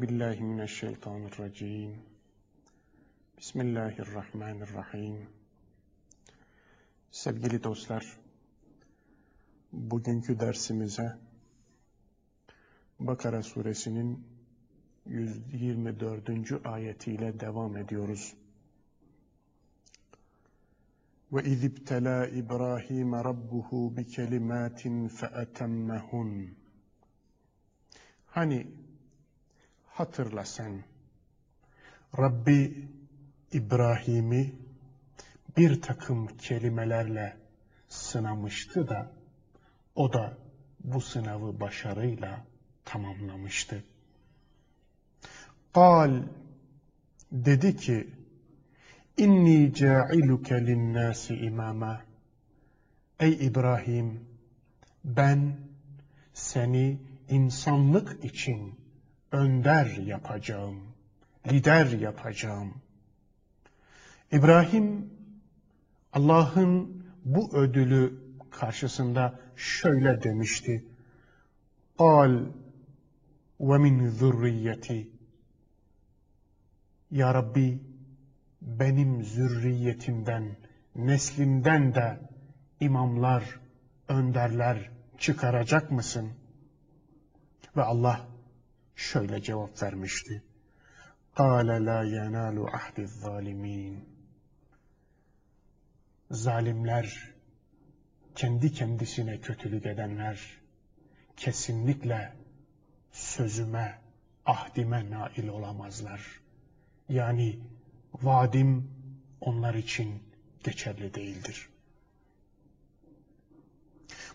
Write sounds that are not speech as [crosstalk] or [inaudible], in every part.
Euzu billahi mineşşeytanirracim. Bismillahirrahmanirrahim. Sevgili dostlar, bugünkü dersimize Bakara suresinin 124. ayetiyle devam ediyoruz. Ve izibtela İbrahim rabbuhu bi kelimatin feetemmehun. Hani hatırla sen Rabbi İbrahim'i bir takım kelimelerle sınamıştı da o da bu sınavı başarıyla tamamlamıştı. Kal dedi ki İnni ca'iluke linnâsi imama Ey İbrahim ben seni insanlık için önder yapacağım, lider yapacağım. İbrahim Allah'ın bu ödülü karşısında şöyle demişti. Kal ve min zürriyeti Ya Rabbi benim zürriyetimden, neslimden de imamlar, önderler çıkaracak mısın? Ve Allah şöyle cevap vermişti. قَالَ لَا يَنَالُ عَهْدِ الظَّالِمِينَ Zalimler, kendi kendisine kötülük edenler, kesinlikle sözüme, ahdime nail olamazlar. Yani vaadim onlar için geçerli değildir.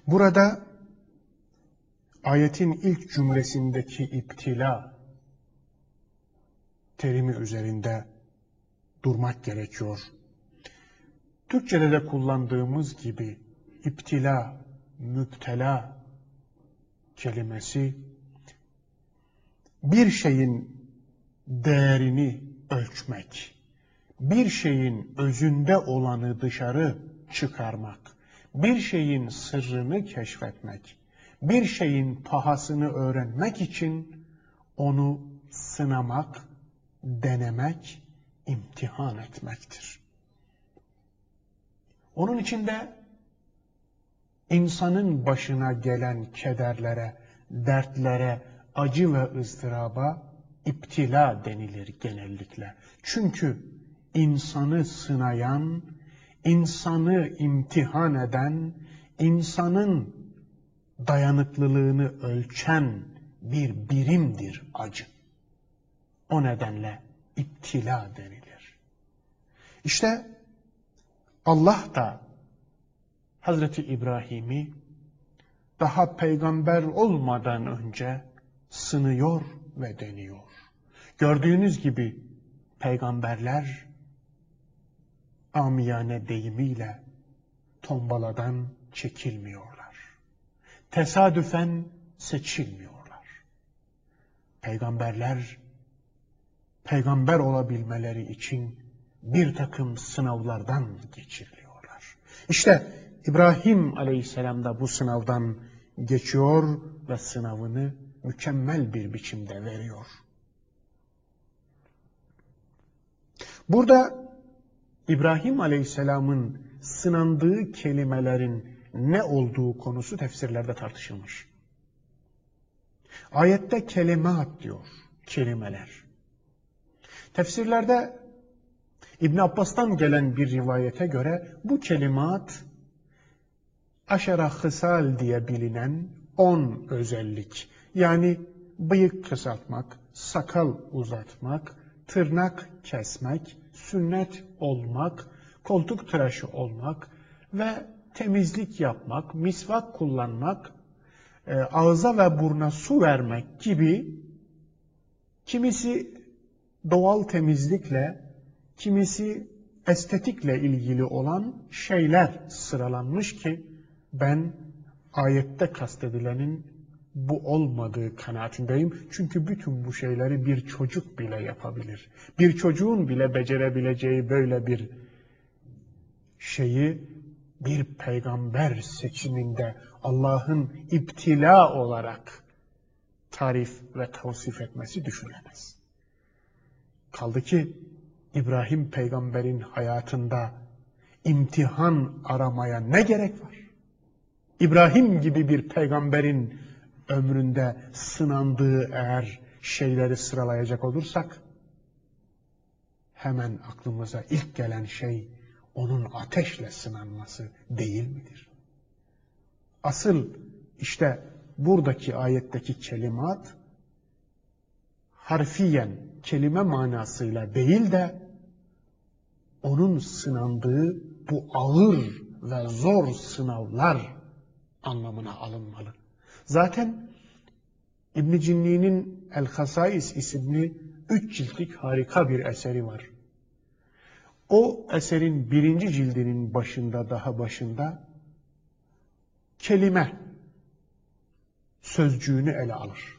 Burada ayetin ilk cümlesindeki iptila terimi üzerinde durmak gerekiyor. Türkçede de kullandığımız gibi iptila, müptela kelimesi bir şeyin değerini ölçmek, bir şeyin özünde olanı dışarı çıkarmak, bir şeyin sırrını keşfetmek, bir şeyin pahasını öğrenmek için onu sınamak, denemek, imtihan etmektir. Onun içinde insanın başına gelen kederlere, dertlere, acı ve ızdıraba iptila denilir genellikle. Çünkü insanı sınayan, insanı imtihan eden, insanın dayanıklılığını ölçen bir birimdir acı. O nedenle iptila denilir. İşte Allah da Hazreti İbrahim'i daha peygamber olmadan önce sınıyor ve deniyor. Gördüğünüz gibi peygamberler amiyane deyimiyle tombaladan çekilmiyorlar. Tesadüfen seçilmiyorlar. Peygamberler peygamber olabilmeleri için bir takım sınavlardan geçiriliyorlar. İşte İbrahim aleyhisselam da bu sınavdan geçiyor ve sınavını mükemmel bir biçimde veriyor. Burada İbrahim Aleyhisselam'ın sınandığı kelimelerin ne olduğu konusu tefsirlerde tartışılmış. Ayette kelimat diyor, kelimeler. Tefsirlerde İbn Abbas'tan gelen bir rivayete göre bu kelimat aşara hısal diye bilinen on özellik. Yani bıyık kısaltmak, sakal uzatmak, tırnak kesmek, sünnet olmak, koltuk tıraşı olmak ve temizlik yapmak, misvak kullanmak, e, ağza ve burna su vermek gibi kimisi doğal temizlikle, kimisi estetikle ilgili olan şeyler sıralanmış ki ben ayette kastedilenin bu olmadığı kanaatindeyim. Çünkü bütün bu şeyleri bir çocuk bile yapabilir. Bir çocuğun bile becerebileceği böyle bir şeyi bir peygamber seçiminde Allah'ın iptila olarak tarif ve tavsif etmesi düşünülemez. Kaldı ki İbrahim peygamberin hayatında imtihan aramaya ne gerek var? İbrahim gibi bir peygamberin ömründe sınandığı eğer şeyleri sıralayacak olursak hemen aklımıza ilk gelen şey onun ateşle sınanması değil midir? Asıl işte buradaki ayetteki kelimat harfiyen kelime manasıyla değil de onun sınandığı bu ağır ve zor sınavlar anlamına alınmalı. Zaten İbn Cinni'nin El Hasais isimli üç ciltlik harika bir eseri var. O eserin birinci cildinin başında daha başında kelime sözcüğünü ele alır.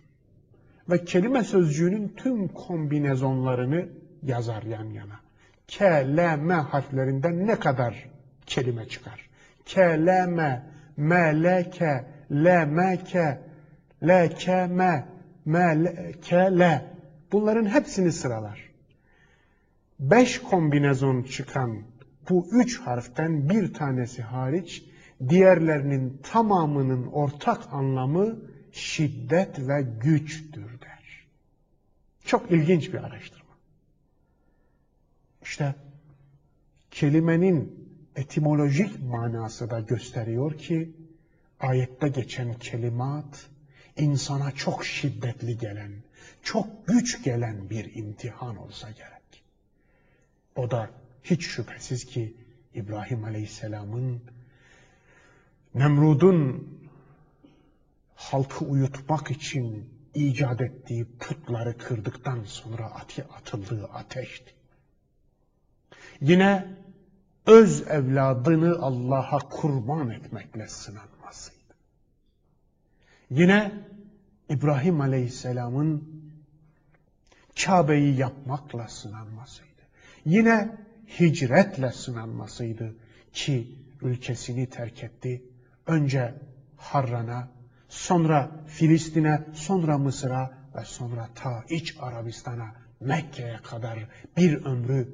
Ve kelime sözcüğünün tüm kombinezonlarını yazar yan yana. K, L, M harflerinden ne kadar kelime çıkar? K, L, M, M, L, K, L, M, K, L, K, M, M, L, K, L. Bunların hepsini sıralar. Beş kombinezon çıkan bu üç harften bir tanesi hariç diğerlerinin tamamının ortak anlamı şiddet ve güçtür der. Çok ilginç bir araştırma. İşte kelimenin etimolojik manası da gösteriyor ki ayette geçen kelimat insana çok şiddetli gelen, çok güç gelen bir imtihan olsa gerek. O da hiç şüphesiz ki İbrahim Aleyhisselam'ın Nemrud'un halkı uyutmak için icat ettiği putları kırdıktan sonra ati atıldığı ateşti. Yine öz evladını Allah'a kurban etmekle sınanmasıydı. Yine İbrahim Aleyhisselam'ın Kabe'yi yapmakla sınanmasıydı. Yine hicretle sınanmasıydı ki ülkesini terk etti. Önce Harran'a, sonra Filistin'e, sonra Mısır'a ve sonra ta iç Arabistan'a, Mekke'ye kadar bir ömrü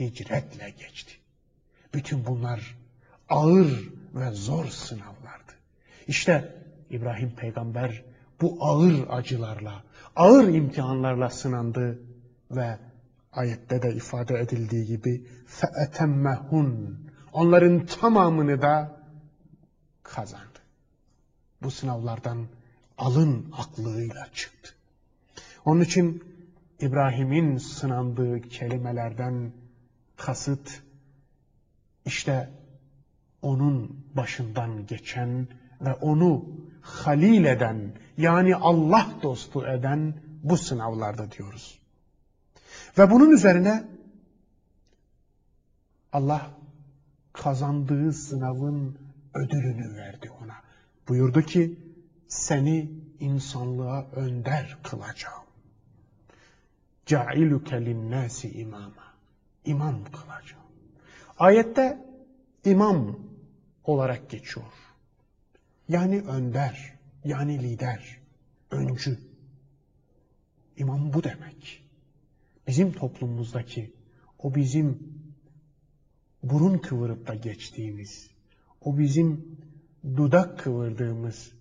hicretle geçti. Bütün bunlar ağır ve zor sınavlardı. İşte İbrahim peygamber bu ağır acılarla, ağır imtihanlarla sınandı ve ayette de ifade edildiği gibi feetemmehun onların tamamını da kazandı. Bu sınavlardan alın aklıyla çıktı. Onun için İbrahim'in sınandığı kelimelerden kasıt işte onun başından geçen ve onu halil eden yani Allah dostu eden bu sınavlarda diyoruz. Ve bunun üzerine Allah kazandığı sınavın ödülünü verdi ona. Buyurdu ki seni insanlığa önder kılacağım. Ca'iluke linnâsi imama. İmam kılacağım. Ayette imam olarak geçiyor. Yani önder, yani lider, öncü. İmam bu demek. Bizim toplumumuzdaki o bizim burun kıvırıp da geçtiğimiz, o bizim dudak kıvırdığımız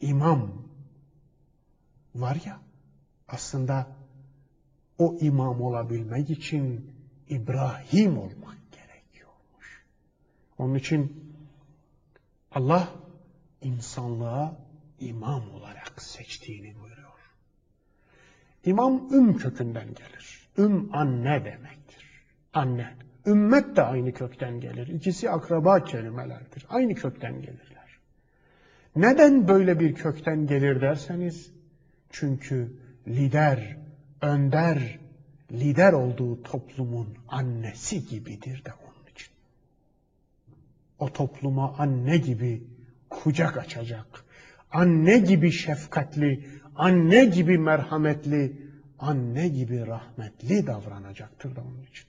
imam var ya, aslında o imam olabilmek için İbrahim olmak gerekiyormuş. Onun için Allah insanlığa imam olarak seçtiğini buyuruyor. İmam üm kökünden gelir. Üm anne demektir. Anne. Ümmet de aynı kökten gelir. İkisi akraba kelimelerdir. Aynı kökten gelirler. Neden böyle bir kökten gelir derseniz, çünkü lider, önder, lider olduğu toplumun annesi gibidir de onun için. O topluma anne gibi kucak açacak, anne gibi şefkatli, anne gibi merhametli, anne gibi rahmetli davranacaktır da onun için.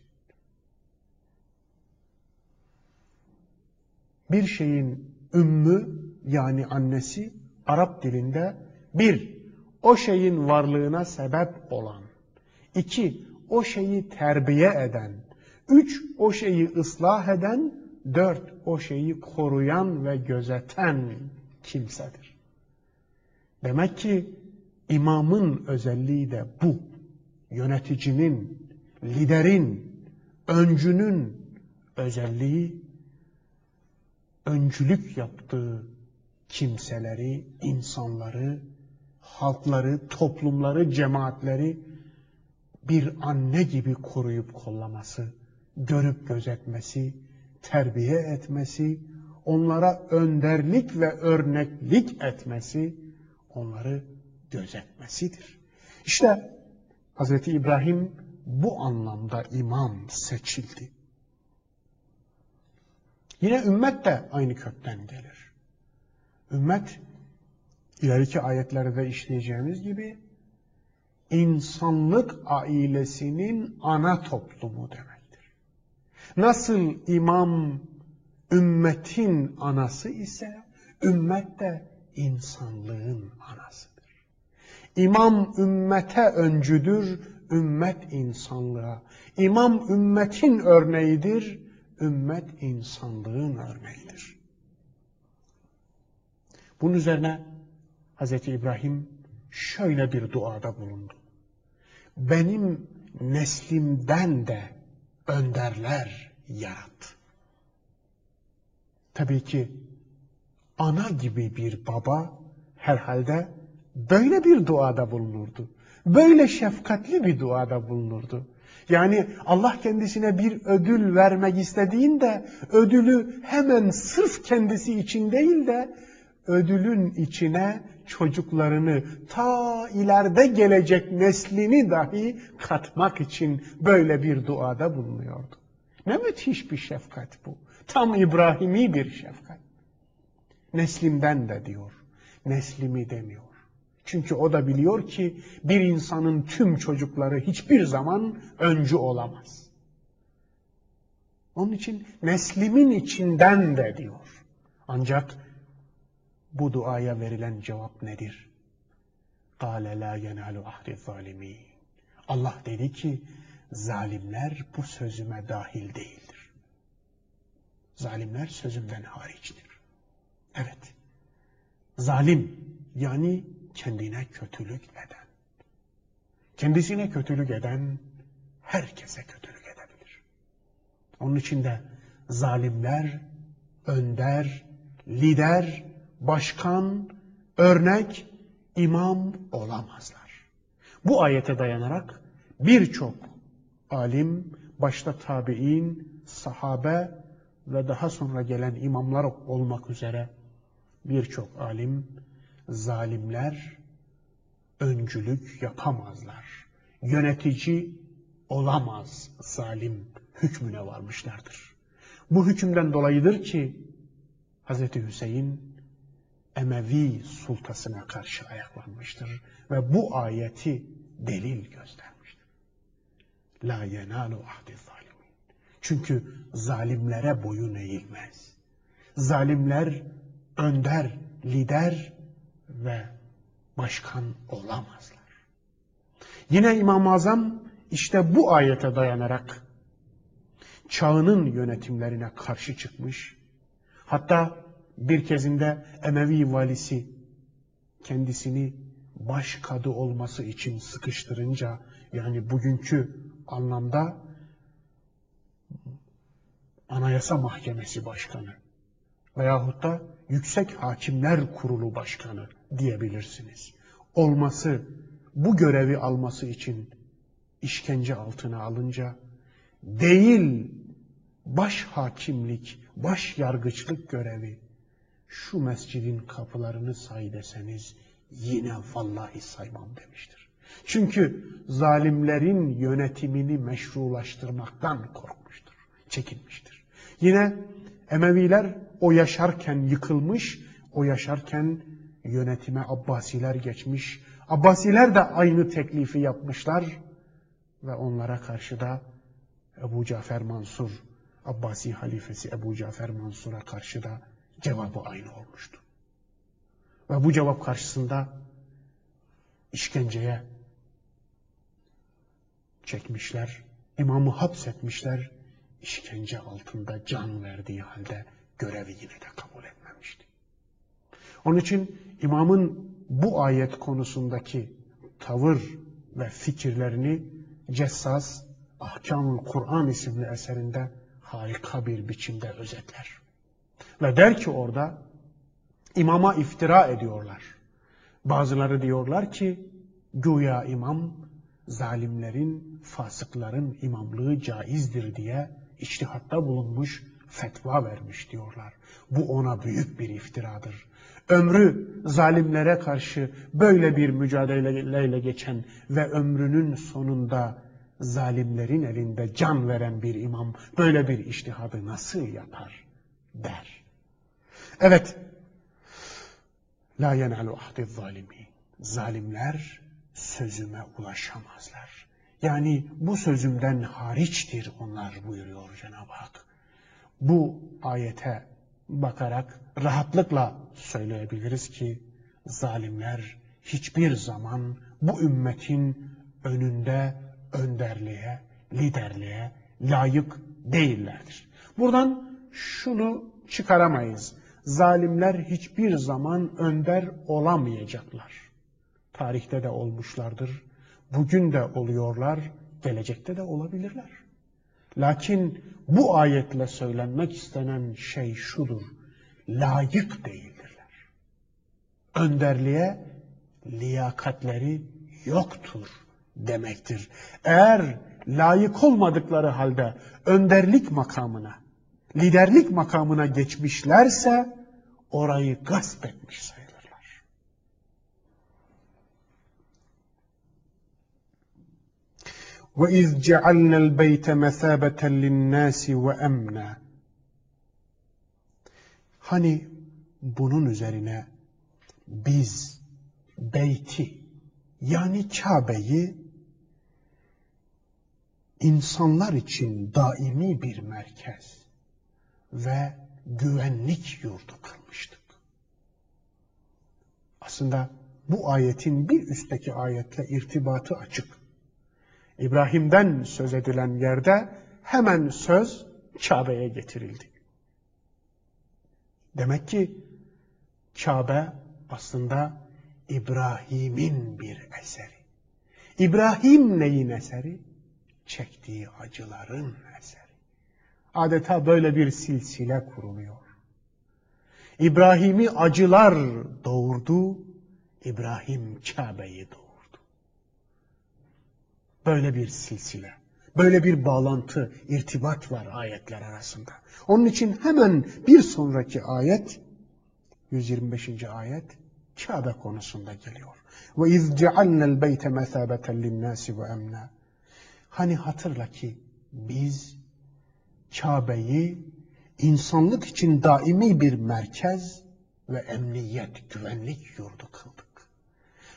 bir şeyin ümmü yani annesi Arap dilinde bir, o şeyin varlığına sebep olan. İki, o şeyi terbiye eden. Üç, o şeyi ıslah eden. Dört, o şeyi koruyan ve gözeten kimsedir. Demek ki imamın özelliği de bu. Yöneticinin, liderin, öncünün özelliği öncülük yaptığı kimseleri, insanları, halkları, toplumları, cemaatleri bir anne gibi koruyup kollaması, görüp gözetmesi, terbiye etmesi, onlara önderlik ve örneklik etmesi, onları gözetmesidir. İşte Hz. İbrahim bu anlamda imam seçildi. Yine ümmet de aynı kökten gelir. Ümmet ileriki ayetlerde işleyeceğimiz gibi insanlık ailesinin ana toplumu demektir. Nasıl imam ümmetin anası ise ümmet de insanlığın anasıdır. İmam ümmete öncüdür, ümmet insanlığa. İmam ümmetin örneğidir, ümmet insanlığın örneğidir. Bunun üzerine Hz. İbrahim şöyle bir duada bulundu. Benim neslimden de önderler yarat. Tabii ki ana gibi bir baba herhalde böyle bir duada bulunurdu. Böyle şefkatli bir duada bulunurdu. Yani Allah kendisine bir ödül vermek istediğinde ödülü hemen sırf kendisi için değil de ödülün içine çocuklarını ta ileride gelecek neslini dahi katmak için böyle bir duada bulunuyordu. Ne müthiş bir şefkat bu. Tam İbrahimi bir şefkat. Neslimden de diyor. Neslimi demiyor. Çünkü o da biliyor ki bir insanın tüm çocukları hiçbir zaman öncü olamaz. Onun için neslimin içinden de diyor. Ancak bu duaya verilen cevap nedir? قَالَ لَا يَنَالُ ahdi zalimin. Allah dedi ki zalimler bu sözüme dahil değildir. Zalimler sözümden hariçtir. Evet. Zalim yani kendine kötülük eden. Kendisine kötülük eden herkese kötülük edebilir. Onun için de zalimler önder, lider, başkan, örnek, imam olamazlar. Bu ayete dayanarak birçok alim, başta tabi'in, sahabe ve daha sonra gelen imamlar olmak üzere birçok alim zalimler öncülük yapamazlar. Yönetici olamaz zalim hükmüne varmışlardır. Bu hükümden dolayıdır ki Hz. Hüseyin Emevi sultasına karşı ayaklanmıştır ve bu ayeti delil göstermiştir. La yenalu ahdi zalimin. Çünkü zalimlere boyun eğilmez. Zalimler önder, lider ve başkan olamazlar. Yine İmam-ı Azam işte bu ayete dayanarak çağının yönetimlerine karşı çıkmış. Hatta bir kezinde Emevi valisi kendisini baş kadı olması için sıkıştırınca yani bugünkü anlamda Anayasa Mahkemesi Başkanı veyahut da Yüksek Hakimler Kurulu Başkanı diyebilirsiniz. Olması, bu görevi alması için işkence altına alınca değil baş hakimlik, baş yargıçlık görevi şu mescidin kapılarını say deseniz yine vallahi saymam demiştir. Çünkü zalimlerin yönetimini meşrulaştırmaktan korkmuştur, çekinmiştir. Yine Emeviler o yaşarken yıkılmış, o yaşarken yönetime Abbasiler geçmiş. Abbasiler de aynı teklifi yapmışlar ve onlara karşı da Ebu Cafer Mansur, Abbasi halifesi Ebu Cafer Mansur'a karşı da cevabı aynı olmuştu. Ve bu cevap karşısında işkenceye çekmişler, imamı hapsetmişler, işkence altında can verdiği halde görevi yine de kabul etmemişti. Onun için imamın bu ayet konusundaki tavır ve fikirlerini Cessas Ahkamul Kur'an isimli eserinde harika bir biçimde özetler. Ve der ki orada imama iftira ediyorlar. Bazıları diyorlar ki güya imam zalimlerin, fasıkların imamlığı caizdir diye içtihatta bulunmuş, fetva vermiş diyorlar. Bu ona büyük bir iftiradır. Ömrü zalimlere karşı böyle bir mücadeleyle geçen ve ömrünün sonunda zalimlerin elinde can veren bir imam böyle bir iştihadı nasıl yapar der. Evet, la yenalu ahdi zalimi. Zalimler sözüme ulaşamazlar. Yani bu sözümden hariçtir onlar buyuruyor Cenab-ı Hak. Bu ayete bakarak rahatlıkla söyleyebiliriz ki zalimler hiçbir zaman bu ümmetin önünde önderliğe, liderliğe layık değillerdir. Buradan şunu çıkaramayız. Zalimler hiçbir zaman önder olamayacaklar. Tarihte de olmuşlardır. Bugün de oluyorlar, gelecekte de olabilirler. Lakin bu ayetle söylenmek istenen şey şudur. Layık değildirler. Önderliğe liyakatleri yoktur demektir. Eğer layık olmadıkları halde önderlik makamına, liderlik makamına geçmişlerse orayı gasp etmiş sayılırlar. وَاِذْ جَعَلْنَا الْبَيْتَ مَثَابَةً لِلنَّاسِ وَاَمْنًا Hani bunun üzerine biz beyti yani Kabe'yi insanlar için daimi bir merkez ve güvenlik yurdu kılmıştık. Aslında bu ayetin bir üstteki ayetle irtibatı açık. İbrahim'den söz edilen yerde hemen söz Kabe'ye getirildi. Demek ki Kabe aslında İbrahim'in bir eseri. İbrahim neyin eseri? Çektiği acıların eseri. Adeta böyle bir silsile kuruluyor. İbrahim'i acılar doğurdu, İbrahim Kabe'yi doğurdu. Böyle bir silsile, böyle bir bağlantı, irtibat var ayetler arasında. Onun için hemen bir sonraki ayet, 125. ayet, Kabe konusunda geliyor. Ve iz cealnel beyte mesabeten linnâsi ve emna. Hani hatırla ki biz Kabe'yi insanlık için daimi bir merkez ve emniyet, güvenlik yurdu kıldık.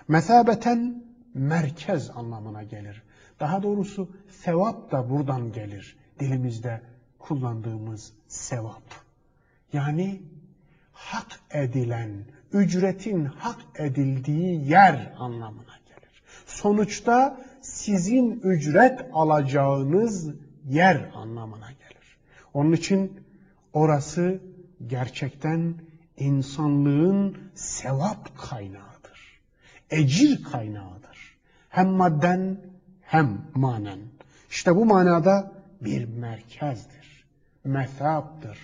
Mesabeten merkez anlamına gelir. Daha doğrusu sevap da buradan gelir. Dilimizde kullandığımız sevap. Yani hak edilen, ücretin hak edildiği yer anlamına gelir. Sonuçta sizin ücret alacağınız yer anlamına gelir. Onun için orası gerçekten insanlığın sevap kaynağıdır. Ecir kaynağıdır. Hem madden hem manen. İşte bu manada bir merkezdir. Methaptır.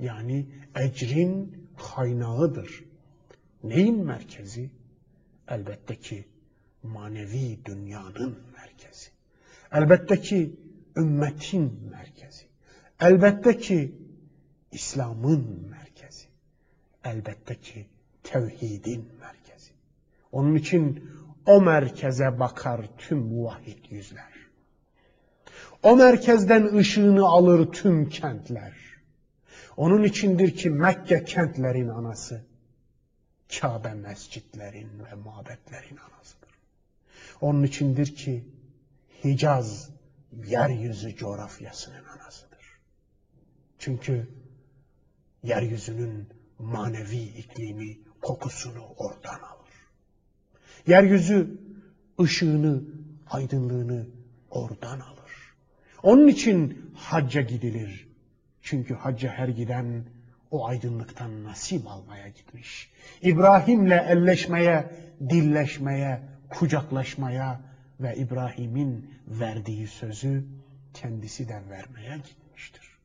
Yani ecrin kaynağıdır. Neyin merkezi? Elbette ki manevi dünyanın merkezi. Elbette ki ümmetin merkezi. Elbette ki İslam'ın merkezi. Elbette ki tevhidin merkezi. Onun için o merkeze bakar tüm muvahhid yüzler. O merkezden ışığını alır tüm kentler. Onun içindir ki Mekke kentlerin anası. Kabe mescitlerin ve mabetlerin anasıdır. Onun içindir ki Hicaz yeryüzü coğrafyasının anasıdır. Çünkü yeryüzünün manevi iklimi kokusunu oradan alır. Yeryüzü ışığını, aydınlığını oradan alır. Onun için hacca gidilir. Çünkü hacca her giden o aydınlıktan nasip almaya gitmiş. İbrahim'le elleşmeye, dilleşmeye, kucaklaşmaya ve İbrahim'in verdiği sözü kendisi de vermeye gitmiştir.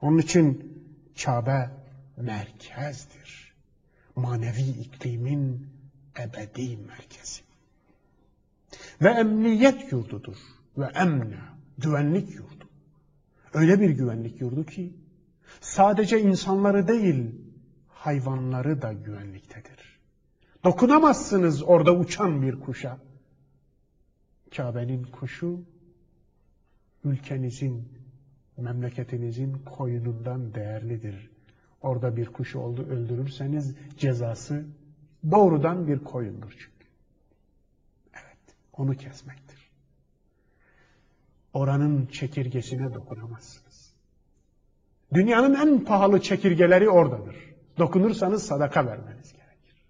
Onun için Kabe merkezdir. Manevi iklimin ebedi merkezi. Ve emniyet yurdudur. Ve emne, güvenlik yurdu. Öyle bir güvenlik yurdu ki sadece insanları değil hayvanları da güvenliktedir. Dokunamazsınız orada uçan bir kuşa. Kabe'nin kuşu ülkenizin, memleketinizin koyunundan değerlidir. Orada bir kuşu öldürürseniz cezası doğrudan bir koyundur çünkü. Evet, onu kesmektir. Oranın çekirgesine dokunamazsınız. Dünyanın en pahalı çekirgeleri oradadır. Dokunursanız sadaka vermeniz gerekir.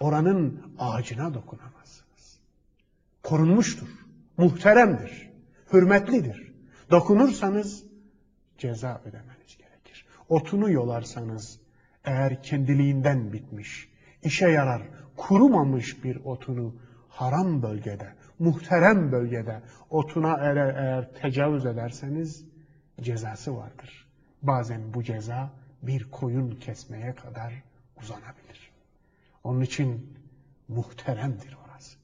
Oranın ağacına dokunamazsınız. Korunmuştur, muhteremdir, hürmetlidir. Dokunursanız ceza ödemeniz gerekir. Otunu yolarsanız eğer kendiliğinden bitmiş, işe yarar, kurumamış bir otunu haram bölgede, muhterem bölgede otuna eğer, eğer tecavüz ederseniz cezası vardır. Bazen bu ceza bir koyun kesmeye kadar uzanabilir. Onun için muhteremdir orası.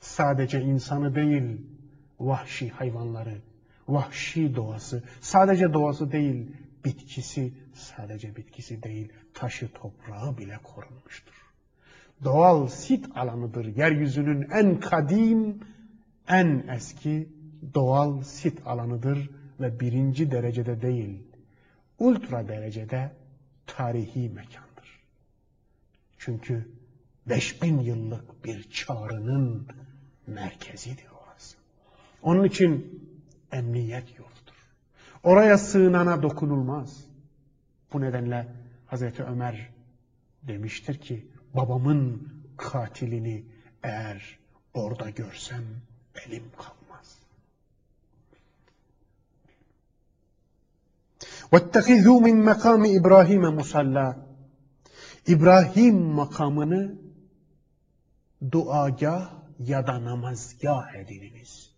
Sadece insanı değil, vahşi hayvanları, vahşi doğası, sadece doğası değil, bitkisi, sadece bitkisi değil, taşı toprağı bile korunmuştur. Doğal sit alanıdır. Yeryüzünün en kadim, en eski doğal sit alanıdır ve birinci derecede değil, ultra derecede tarihi mekandır. Çünkü 5000 yıllık bir çağrının merkezidir orası. Onun için emniyet yurdudur. Oraya sığınana dokunulmaz. Bu nedenle Hazreti Ömer demiştir ki babamın katilini eğer orada görsem elim kalmaz. وَاتَّخِذُوا مِنْ مَقَامِ İbrahim musalla. İbrahim makamını duagah ya da namazgah edininiz.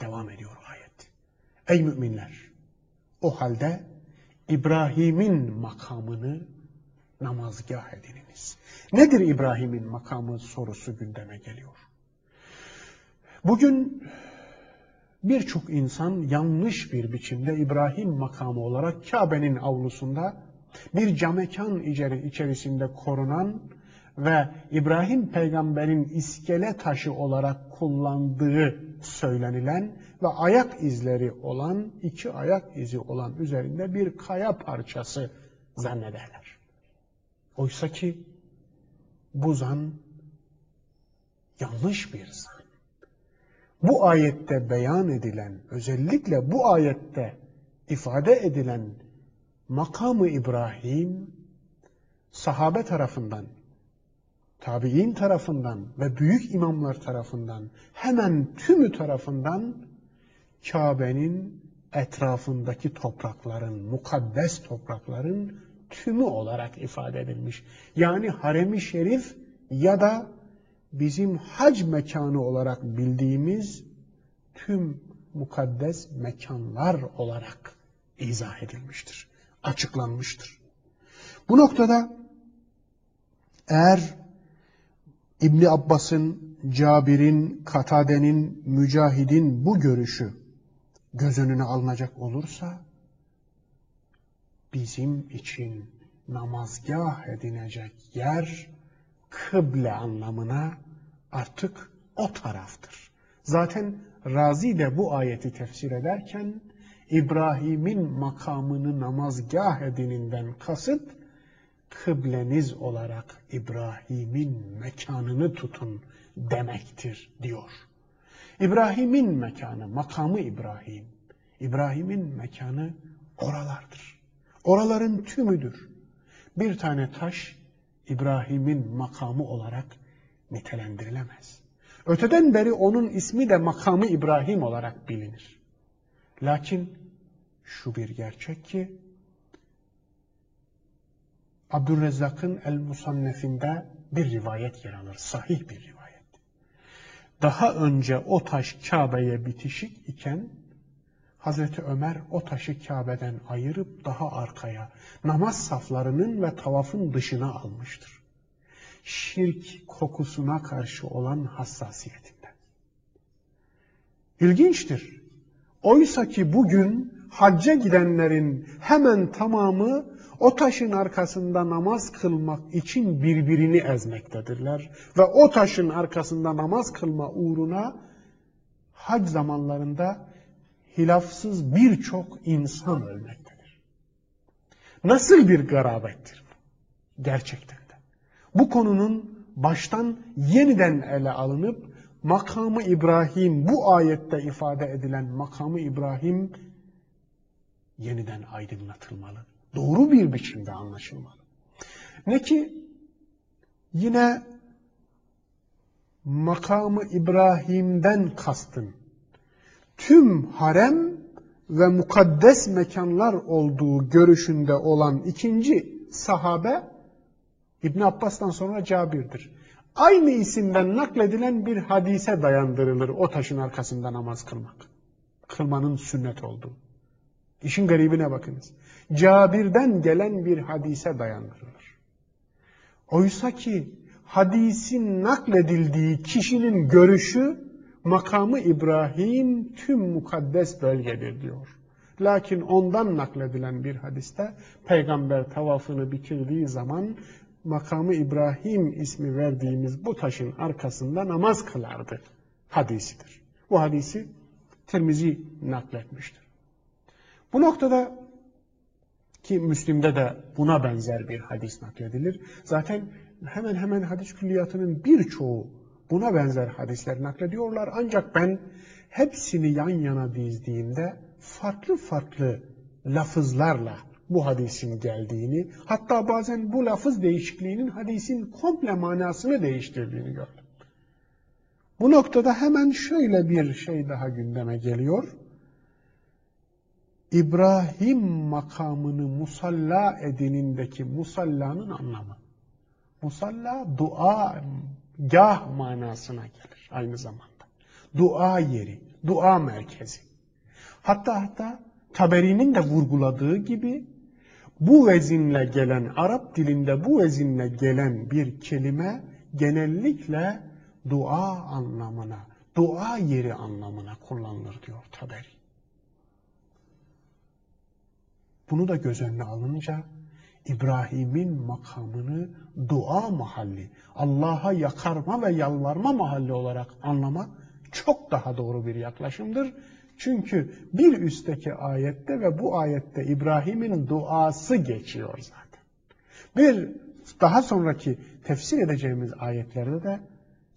Devam ediyor ayet. Ey müminler! O halde İbrahim'in makamını namazgah edininiz. Nedir İbrahim'in makamı sorusu gündeme geliyor. Bugün birçok insan yanlış bir biçimde İbrahim makamı olarak Kabe'nin avlusunda bir camekan içerisinde korunan ve İbrahim peygamberin iskele taşı olarak kullandığı söylenilen ve ayak izleri olan, iki ayak izi olan üzerinde bir kaya parçası zannederler. Oysa ki bu zan yanlış bir zan. Bu ayette beyan edilen, özellikle bu ayette ifade edilen makamı İbrahim sahabe tarafından, tabi'in tarafından ve büyük imamlar tarafından hemen tümü tarafından Kabe'nin etrafındaki toprakların, mukaddes toprakların tümü olarak ifade edilmiş. Yani harem-i şerif ya da bizim hac mekanı olarak bildiğimiz tüm mukaddes mekanlar olarak izah edilmiştir, açıklanmıştır. Bu noktada eğer İbni Abbas'ın, Cabir'in, Katade'nin, Mücahid'in bu görüşü göz önüne alınacak olursa bizim için namazgah edinecek yer kıble anlamına artık o taraftır. Zaten Razi de bu ayeti tefsir ederken İbrahim'in makamını namazgah edininden kasıt kıbleniz olarak İbrahim'in mekanını tutun demektir diyor. İbrahim'in mekanı, makamı İbrahim. İbrahim'in mekanı oralardır. Oraların tümüdür. Bir tane taş İbrahim'in makamı olarak nitelendirilemez. Öteden beri onun ismi de makamı İbrahim olarak bilinir. Lakin şu bir gerçek ki Abdurrezzak'ın El Musannef'inde bir rivayet yer alır. Sahih bir rivayet. Daha önce o taş Kabe'ye bitişik iken Hazreti Ömer o taşı Kabe'den ayırıp daha arkaya namaz saflarının ve tavafın dışına almıştır. Şirk kokusuna karşı olan hassasiyetinden. İlginçtir. Oysa ki bugün hacca gidenlerin hemen tamamı o taşın arkasında namaz kılmak için birbirini ezmektedirler. Ve o taşın arkasında namaz kılma uğruna hac zamanlarında hilafsız birçok insan ölmektedir. Nasıl bir garabettir bu? Gerçekten de. Bu konunun baştan yeniden ele alınıp makamı İbrahim, bu ayette ifade edilen makamı İbrahim yeniden aydınlatılmalı. Doğru bir biçimde anlaşılmalı. Ne ki yine makamı İbrahim'den kastın tüm harem ve mukaddes mekanlar olduğu görüşünde olan ikinci sahabe İbn Abbas'tan sonra Cabir'dir. Aynı isimden nakledilen bir hadise dayandırılır o taşın arkasında namaz kılmak. Kılmanın sünnet olduğu. İşin garibine bakınız. Cabir'den gelen bir hadise dayandırılır. Oysa ki hadisin nakledildiği kişinin görüşü makamı İbrahim tüm mukaddes bölgedir diyor. Lakin ondan nakledilen bir hadiste peygamber tavafını bitirdiği zaman makamı İbrahim ismi verdiğimiz bu taşın arkasında namaz kılardı hadisidir. Bu hadisi Tirmizi nakletmiştir. Bu noktada ki Müslim'de de buna benzer bir hadis nakledilir. Zaten hemen hemen hadis külliyatının birçoğu buna benzer hadisler naklediyorlar. Ancak ben hepsini yan yana dizdiğimde farklı farklı lafızlarla bu hadisin geldiğini, hatta bazen bu lafız değişikliğinin hadisin komple manasını değiştirdiğini gördüm. Bu noktada hemen şöyle bir şey daha gündeme geliyor. İbrahim makamını musalla edinindeki musallanın anlamı. Musalla dua, gah manasına gelir aynı zamanda. Dua yeri, dua merkezi. Hatta hatta Taberi'nin de vurguladığı gibi bu vezinle gelen, Arap dilinde bu vezinle gelen bir kelime genellikle dua anlamına, dua yeri anlamına kullanılır diyor Taberi. Bunu da göz önüne alınca İbrahim'in makamını dua mahalli, Allah'a yakarma ve yalvarma mahalli olarak anlamak çok daha doğru bir yaklaşımdır. Çünkü bir üstteki ayette ve bu ayette İbrahim'in duası geçiyor zaten. Bir daha sonraki tefsir edeceğimiz ayetlerde de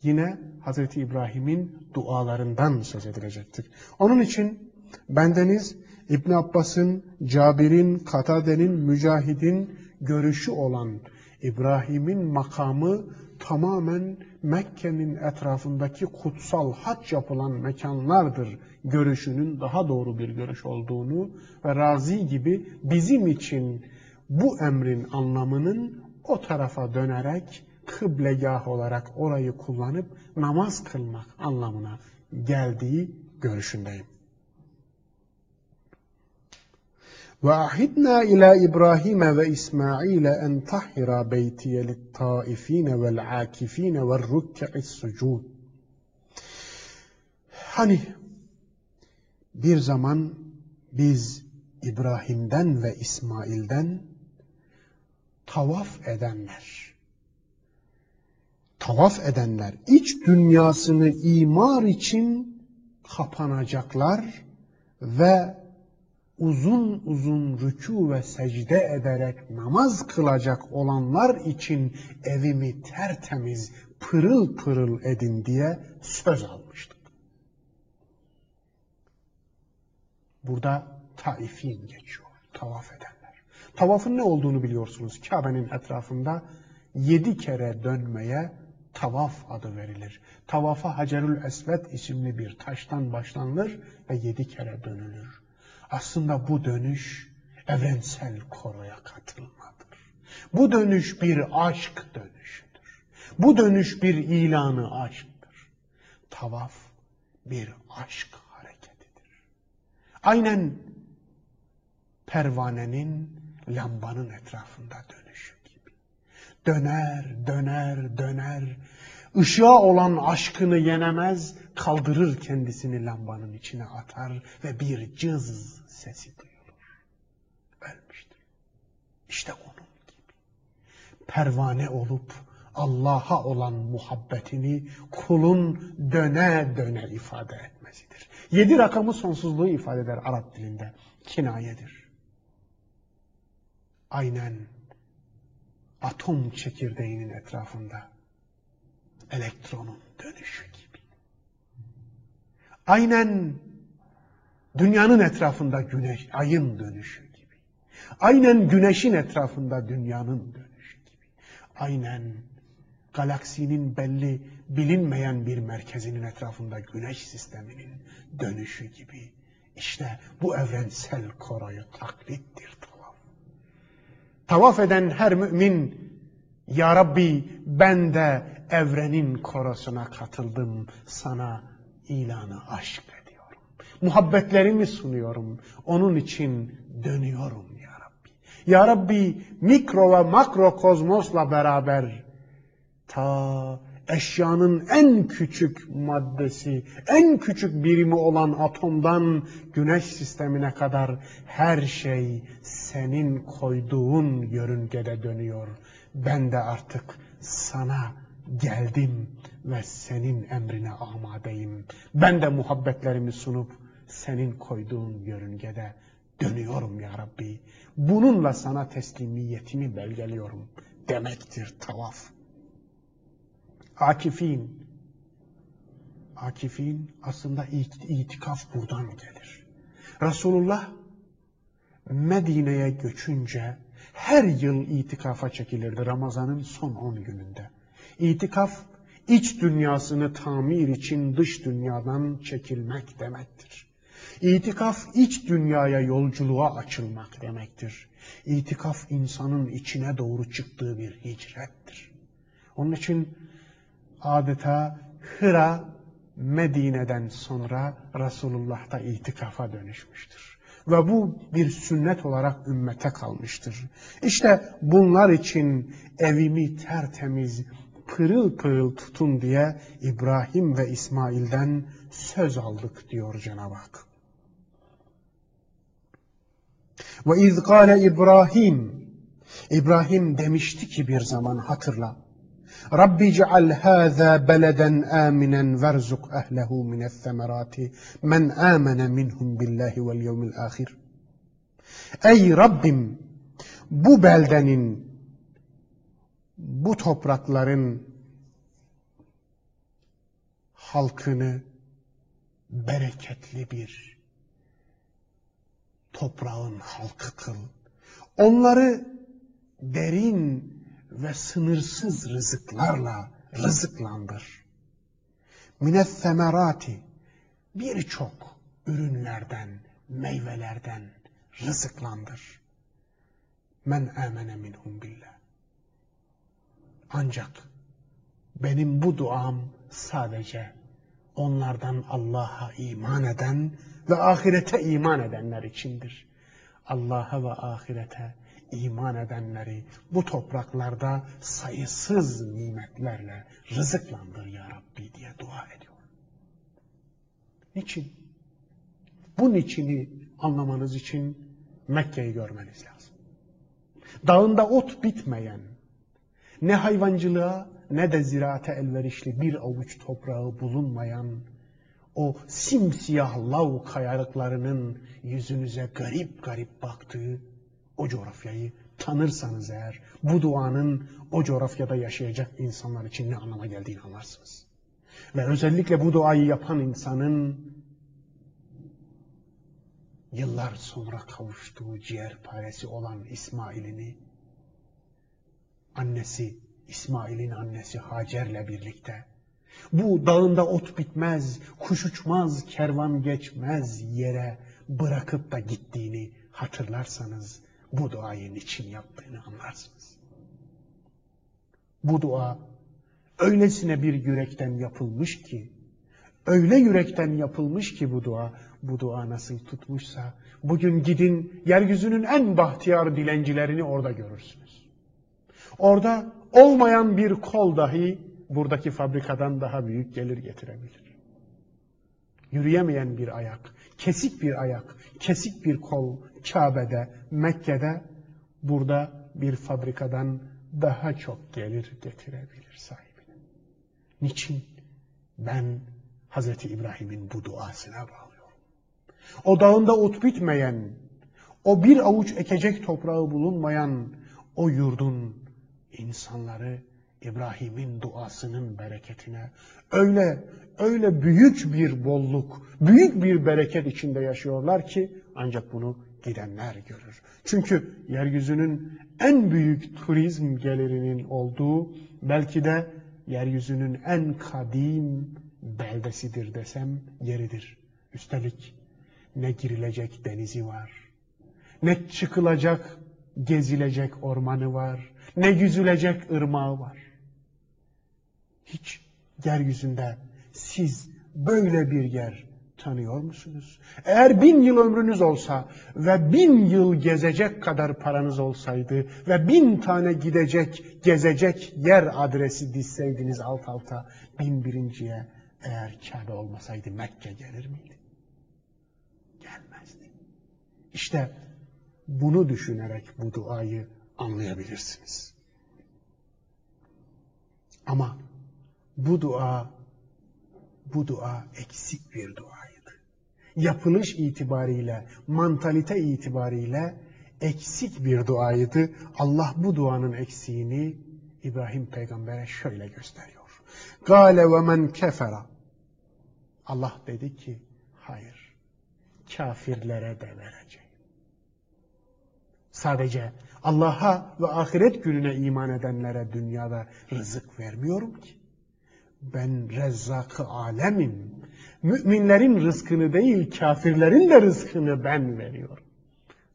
yine Hazreti İbrahim'in dualarından söz edilecektir. Onun için bendeniz İbn Abbas'ın, Cabir'in, Katade'nin, Mücahid'in görüşü olan İbrahim'in makamı tamamen Mekke'nin etrafındaki kutsal hac yapılan mekanlardır görüşünün daha doğru bir görüş olduğunu ve Razi gibi bizim için bu emrin anlamının o tarafa dönerek kıblegah olarak orayı kullanıp namaz kılmak anlamına geldiği görüşündeyim. Ve ahidna ila İbrahim ve İsmail en tahhira beytiye littaifine vel akifine vel. Hani bir zaman biz İbrahim'den ve İsmail'den tavaf edenler, tavaf edenler iç dünyasını imar için kapanacaklar ve uzun uzun rükû ve secde ederek namaz kılacak olanlar için evimi tertemiz, pırıl pırıl edin diye söz almıştık. Burada taifin geçiyor, tavaf edenler. Tavafın ne olduğunu biliyorsunuz. Kabe'nin etrafında yedi kere dönmeye tavaf adı verilir. Tavafa Hacerül Esved isimli bir taştan başlanır ve yedi kere dönülür. Aslında bu dönüş evrensel koroya katılmadır. Bu dönüş bir aşk dönüşüdür. Bu dönüş bir ilanı aşktır. Tavaf bir aşk hareketidir. Aynen pervanenin lambanın etrafında dönüşü gibi. Döner, döner, döner. Işığa olan aşkını yenemez, kaldırır kendisini lambanın içine atar ve bir cız sesi duyulur. Ölmüştür. İşte onun gibi. Pervane olup Allah'a olan muhabbetini kulun döne döne ifade etmesidir. Yedi rakamı sonsuzluğu ifade eder Arap dilinde. Kinayedir. Aynen atom çekirdeğinin etrafında elektronun dönüşü gibi. Aynen dünyanın etrafında güneş, ayın dönüşü gibi. Aynen güneşin etrafında dünyanın dönüşü gibi. Aynen galaksinin belli bilinmeyen bir merkezinin etrafında güneş sisteminin dönüşü gibi. İşte bu evrensel koroyu taklittir tavaf. Tavaf eden her mümin Ya Rabbi ben de evrenin korosuna katıldım sana ilanı aşk ediyorum. Muhabbetlerimi sunuyorum. Onun için dönüyorum Ya Rabbi. Ya Rabbi mikro ve makro kozmosla beraber ta eşyanın en küçük maddesi, en küçük birimi olan atomdan güneş sistemine kadar her şey senin koyduğun yörüngede dönüyor. Ben de artık sana geldim ve senin emrine amadeyim. Ben de muhabbetlerimi sunup senin koyduğun yörüngede dönüyorum ya Rabbi. Bununla sana teslimiyetimi belgeliyorum demektir tavaf. Akifin. Akifin aslında itikaf buradan gelir. Resulullah Medine'ye göçünce her yıl itikafa çekilirdi Ramazan'ın son 10 gününde. İtikaf iç dünyasını tamir için dış dünyadan çekilmek demektir. İtikaf iç dünyaya yolculuğa açılmak demektir. İtikaf insanın içine doğru çıktığı bir hicrettir. Onun için adeta Hıra Medine'den sonra Resulullah'ta itikafa dönüşmüştür. Ve bu bir sünnet olarak ümmete kalmıştır. İşte bunlar için evimi tertemiz, pırıl pırıl tutun diye İbrahim ve İsmail'den söz aldık diyor Cenab-ı Hak. Ve iz kâle İbrahim İbrahim demişti ki bir zaman hatırla. Rabbi ceal hâzâ beleden âminen verzuk ehlehu mine's-semerâti men âmene minhum billahi vel yevmil âhir. Ey Rabbim bu beldenin bu toprakların halkını bereketli bir toprağın halkı kıl. Onları derin ve sınırsız rızıklarla rızıklandır. Minethemerati birçok ürünlerden, meyvelerden rızıklandır. Men amene minhum billah. Ancak benim bu duam sadece onlardan Allah'a iman eden ve ahirete iman edenler içindir. Allah'a ve ahirete iman edenleri bu topraklarda sayısız nimetlerle rızıklandır ya Rabbi diye dua ediyor. Niçin? Bu niçini anlamanız için Mekke'yi görmeniz lazım. Dağında ot bitmeyen, ne hayvancılığa ne de ziraate elverişli bir avuç toprağı bulunmayan o simsiyah lav kayalıklarının yüzünüze garip garip baktığı o coğrafyayı tanırsanız eğer bu duanın o coğrafyada yaşayacak insanlar için ne anlama geldiğini anlarsınız. Ve özellikle bu duayı yapan insanın yıllar sonra kavuştuğu ciğer paresi olan İsmail'ini annesi İsmail'in annesi Hacer'le birlikte bu dağında ot bitmez, kuş uçmaz, kervan geçmez yere bırakıp da gittiğini hatırlarsanız bu duayı için yaptığını anlarsınız. Bu dua öylesine bir yürekten yapılmış ki, öyle yürekten yapılmış ki bu dua, bu dua nasıl tutmuşsa, bugün gidin yeryüzünün en bahtiyar dilencilerini orada görürsünüz. Orada olmayan bir kol dahi buradaki fabrikadan daha büyük gelir getirebilir. Yürüyemeyen bir ayak, kesik bir ayak, kesik bir kol Kabe'de, Mekke'de burada bir fabrikadan daha çok gelir getirebilir sahibine. Niçin? Ben Hazreti İbrahim'in bu duasına bağlıyorum. O dağında ot bitmeyen, o bir avuç ekecek toprağı bulunmayan o yurdun insanları İbrahim'in duasının bereketine öyle öyle büyük bir bolluk, büyük bir bereket içinde yaşıyorlar ki ancak bunu gidenler görür. Çünkü yeryüzünün en büyük turizm gelirinin olduğu belki de yeryüzünün en kadim beldesidir desem yeridir. Üstelik ne girilecek denizi var, ne çıkılacak, gezilecek ormanı var, ne yüzülecek ırmağı var. Hiç yeryüzünde siz böyle bir yer tanıyor musunuz? Eğer bin yıl ömrünüz olsa ve bin yıl gezecek kadar paranız olsaydı ve bin tane gidecek, gezecek yer adresi dizseydiniz alt alta bin birinciye eğer Kabe olmasaydı Mekke gelir miydi? Gelmezdi. İşte bunu düşünerek bu duayı anlayabilirsiniz. Ama bu dua bu dua eksik bir duaydı. Yapılış itibariyle, mantalite itibariyle eksik bir duaydı. Allah bu duanın eksiğini İbrahim peygambere şöyle gösteriyor. Gale ve men kefera. Allah dedi ki hayır. Kafirlere de vereceğim. Sadece Allah'a ve ahiret gününe iman edenlere dünyada rızık vermiyorum ki. Ben rezzakı alemim. Müminlerin rızkını değil, kafirlerin de rızkını ben veriyorum.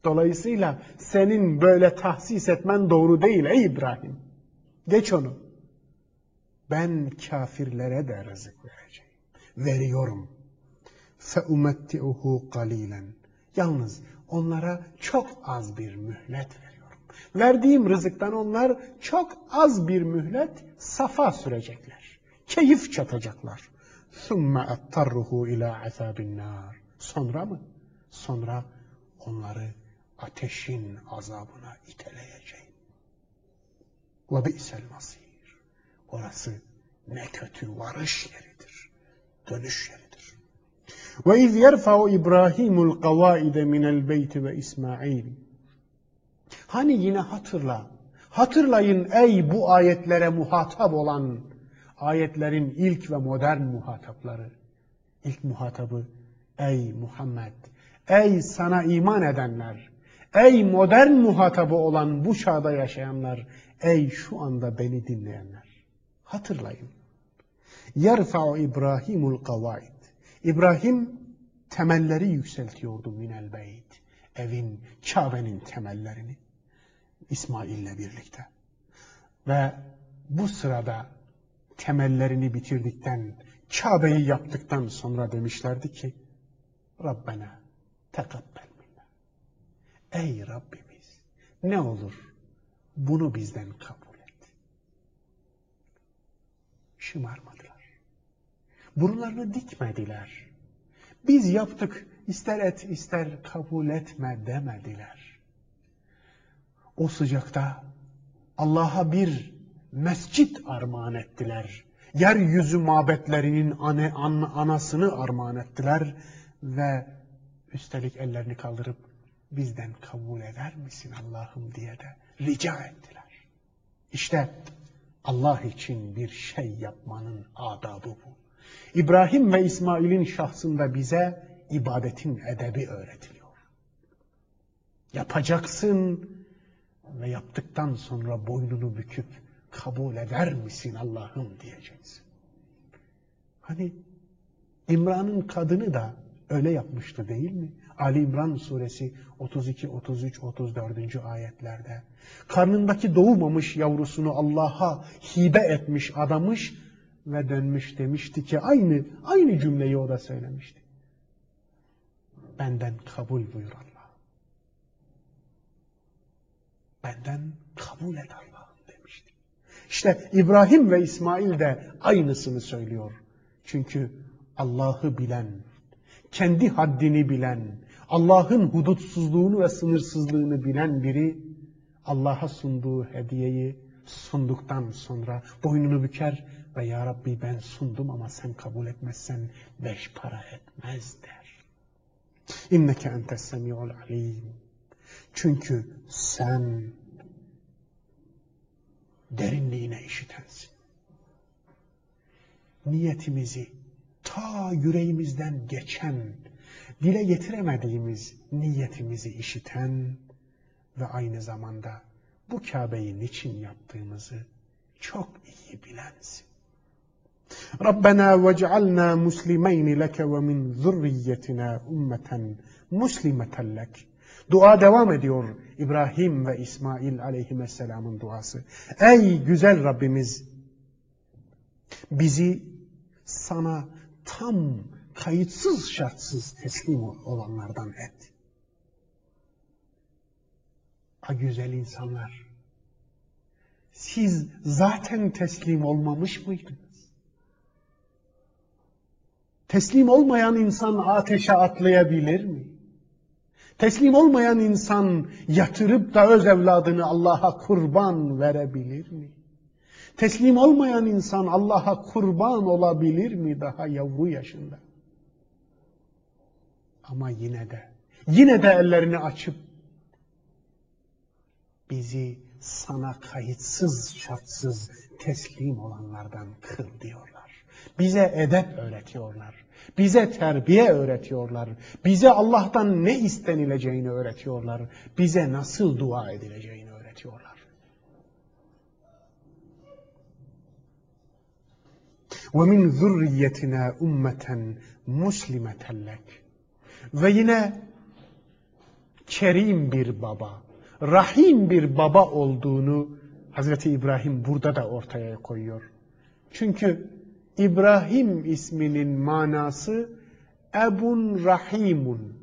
Dolayısıyla senin böyle tahsis etmen doğru değil ey İbrahim. Geç onu. Ben kafirlere de rızık vereceğim. Veriyorum. فَاُمَتِّعُهُ قَلِيلًا Yalnız onlara çok az bir mühlet veriyorum. Verdiğim rızıktan onlar çok az bir mühlet safa sürecekler. Keyif çatacaklar. ثُمَّ اَتَّرُّهُ اِلَى عَذَابِ النَّارِ Sonra mı? Sonra onları ateşin azabına iteleyeceğim. وَبِئْسَ الْمَصِيرِ Orası ne kötü varış yeridir, dönüş yeridir. Ve iz yerfa'u İbrahimul kavaide minel beyti ve İsmail. Hani yine hatırla. Hatırlayın ey bu ayetlere muhatap olan ayetlerin ilk ve modern muhatapları. İlk muhatabı ey Muhammed, ey sana iman edenler, ey modern muhatabı olan bu çağda yaşayanlar, ey şu anda beni dinleyenler. Hatırlayın. Yerfa'u İbrahimul kavaid. İbrahim temelleri yükseltiyordu minel beyt. Evin, Kabe'nin temellerini. İsmail'le birlikte. Ve bu sırada temellerini bitirdikten, Kabe'yi yaptıktan sonra demişlerdi ki, Rabbena tekabbel minna. Ey Rabbimiz, ne olur bunu bizden kabul et. Şımarmadılar. Burunlarını dikmediler. Biz yaptık, ister et ister kabul etme demediler. O sıcakta Allah'a bir mescit armağan ettiler. Yeryüzü mabetlerinin ane, an, anasını armağan ettiler ve üstelik ellerini kaldırıp bizden kabul eder misin Allah'ım diye de rica ettiler. İşte Allah için bir şey yapmanın adabı bu. İbrahim ve İsmail'in şahsında bize ibadetin edebi öğretiliyor. Yapacaksın ve yaptıktan sonra boynunu büküp kabul eder misin Allah'ım diyeceksin. Hani İmran'ın kadını da öyle yapmıştı değil mi? Ali İmran suresi 32, 33, 34. ayetlerde. Karnındaki doğmamış yavrusunu Allah'a hibe etmiş, adamış ve dönmüş demişti ki aynı aynı cümleyi o da söylemişti. Benden kabul buyur Allah. Benden kabul et Allah'ım demişti. İşte İbrahim ve İsmail de aynısını söylüyor. Çünkü Allah'ı bilen, kendi haddini bilen, Allah'ın hudutsuzluğunu ve sınırsızlığını bilen biri Allah'a sunduğu hediyeyi sunduktan sonra boynunu büker ve Ya Rabbi ben sundum ama sen kabul etmezsen beş para etmez der. İnneke entes semi'ul alim. Çünkü sen derinliğine işitensin. Niyetimizi ta yüreğimizden geçen, dile getiremediğimiz niyetimizi işiten ve aynı zamanda bu Kabe'yi niçin yaptığımızı çok iyi bilensin. Vec'alna muslimeyn leke ve min zurriyetina ummeten muslimeten lek. Dua devam ediyor İbrahim ve İsmail aleyhisselamın duası. Ey güzel Rabbimiz bizi sana tam kayıtsız şartsız teslim olanlardan et. A güzel insanlar, siz zaten teslim olmamış mıydınız? Teslim olmayan insan ateşe atlayabilir mi? Teslim olmayan insan yatırıp da öz evladını Allah'a kurban verebilir mi? Teslim olmayan insan Allah'a kurban olabilir mi daha yavru yaşında? Ama yine de, yine de ellerini açıp bizi sana kayıtsız şartsız teslim olanlardan kıl diyorlar. Bize edep öğretiyorlar. Bize terbiye öğretiyorlar. Bize Allah'tan ne istenileceğini öğretiyorlar. Bize nasıl dua edileceğini öğretiyorlar. وَمِنْ ذُرِّيَّتِنَا اُمَّةً مُسْلِمَةً لَكَ Ve yine kerim bir baba, rahim bir baba olduğunu Hazreti İbrahim burada da ortaya koyuyor. Çünkü İbrahim isminin manası Ebun Rahimun.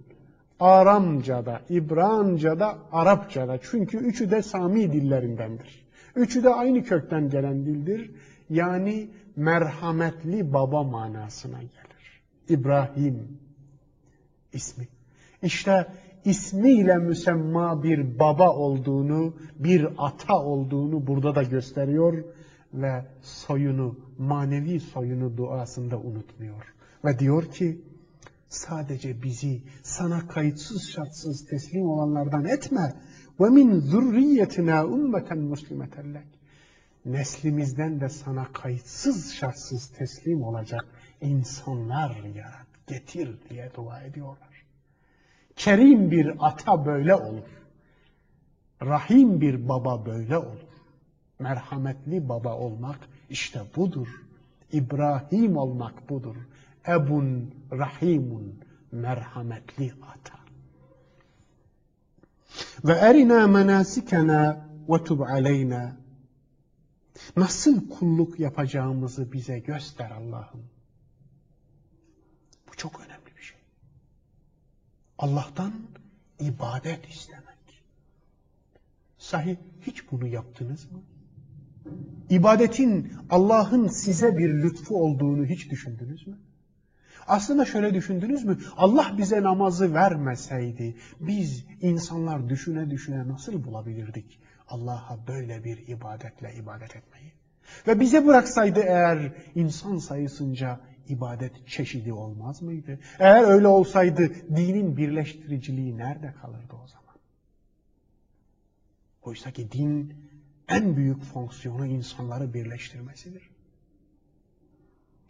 Aramca'da, İbranca'da, Arapça'da. Çünkü üçü de Sami dillerindendir. Üçü de aynı kökten gelen dildir. Yani merhametli baba manasına gelir. İbrahim ismi. İşte ismiyle müsemma bir baba olduğunu, bir ata olduğunu burada da gösteriyor ve soyunu, manevi soyunu duasında unutmuyor. Ve diyor ki, sadece bizi sana kayıtsız şartsız teslim olanlardan etme. Ve min zurriyetina ummeten muslimeten lek neslimizden de sana kayıtsız şartsız teslim olacak insanlar yarat, getir diye dua ediyorlar. Kerim bir ata böyle olur. Rahim bir baba böyle olur. Merhametli baba olmak işte budur. İbrahim olmak budur. Ebun rahimun merhametli ata. Ve erina menasikena ve tub aleyna Nasıl kulluk yapacağımızı bize göster Allah'ım. Bu çok önemli bir şey. Allah'tan ibadet istemek. Sahi hiç bunu yaptınız mı? İbadetin Allah'ın size bir lütfu olduğunu hiç düşündünüz mü? Aslında şöyle düşündünüz mü? Allah bize namazı vermeseydi biz insanlar düşüne düşüne nasıl bulabilirdik Allah'a böyle bir ibadetle ibadet etmeyi? Ve bize bıraksaydı eğer insan sayısınca ibadet çeşidi olmaz mıydı? Eğer öyle olsaydı dinin birleştiriciliği nerede kalırdı o zaman? Oysa ki din en büyük fonksiyonu insanları birleştirmesidir.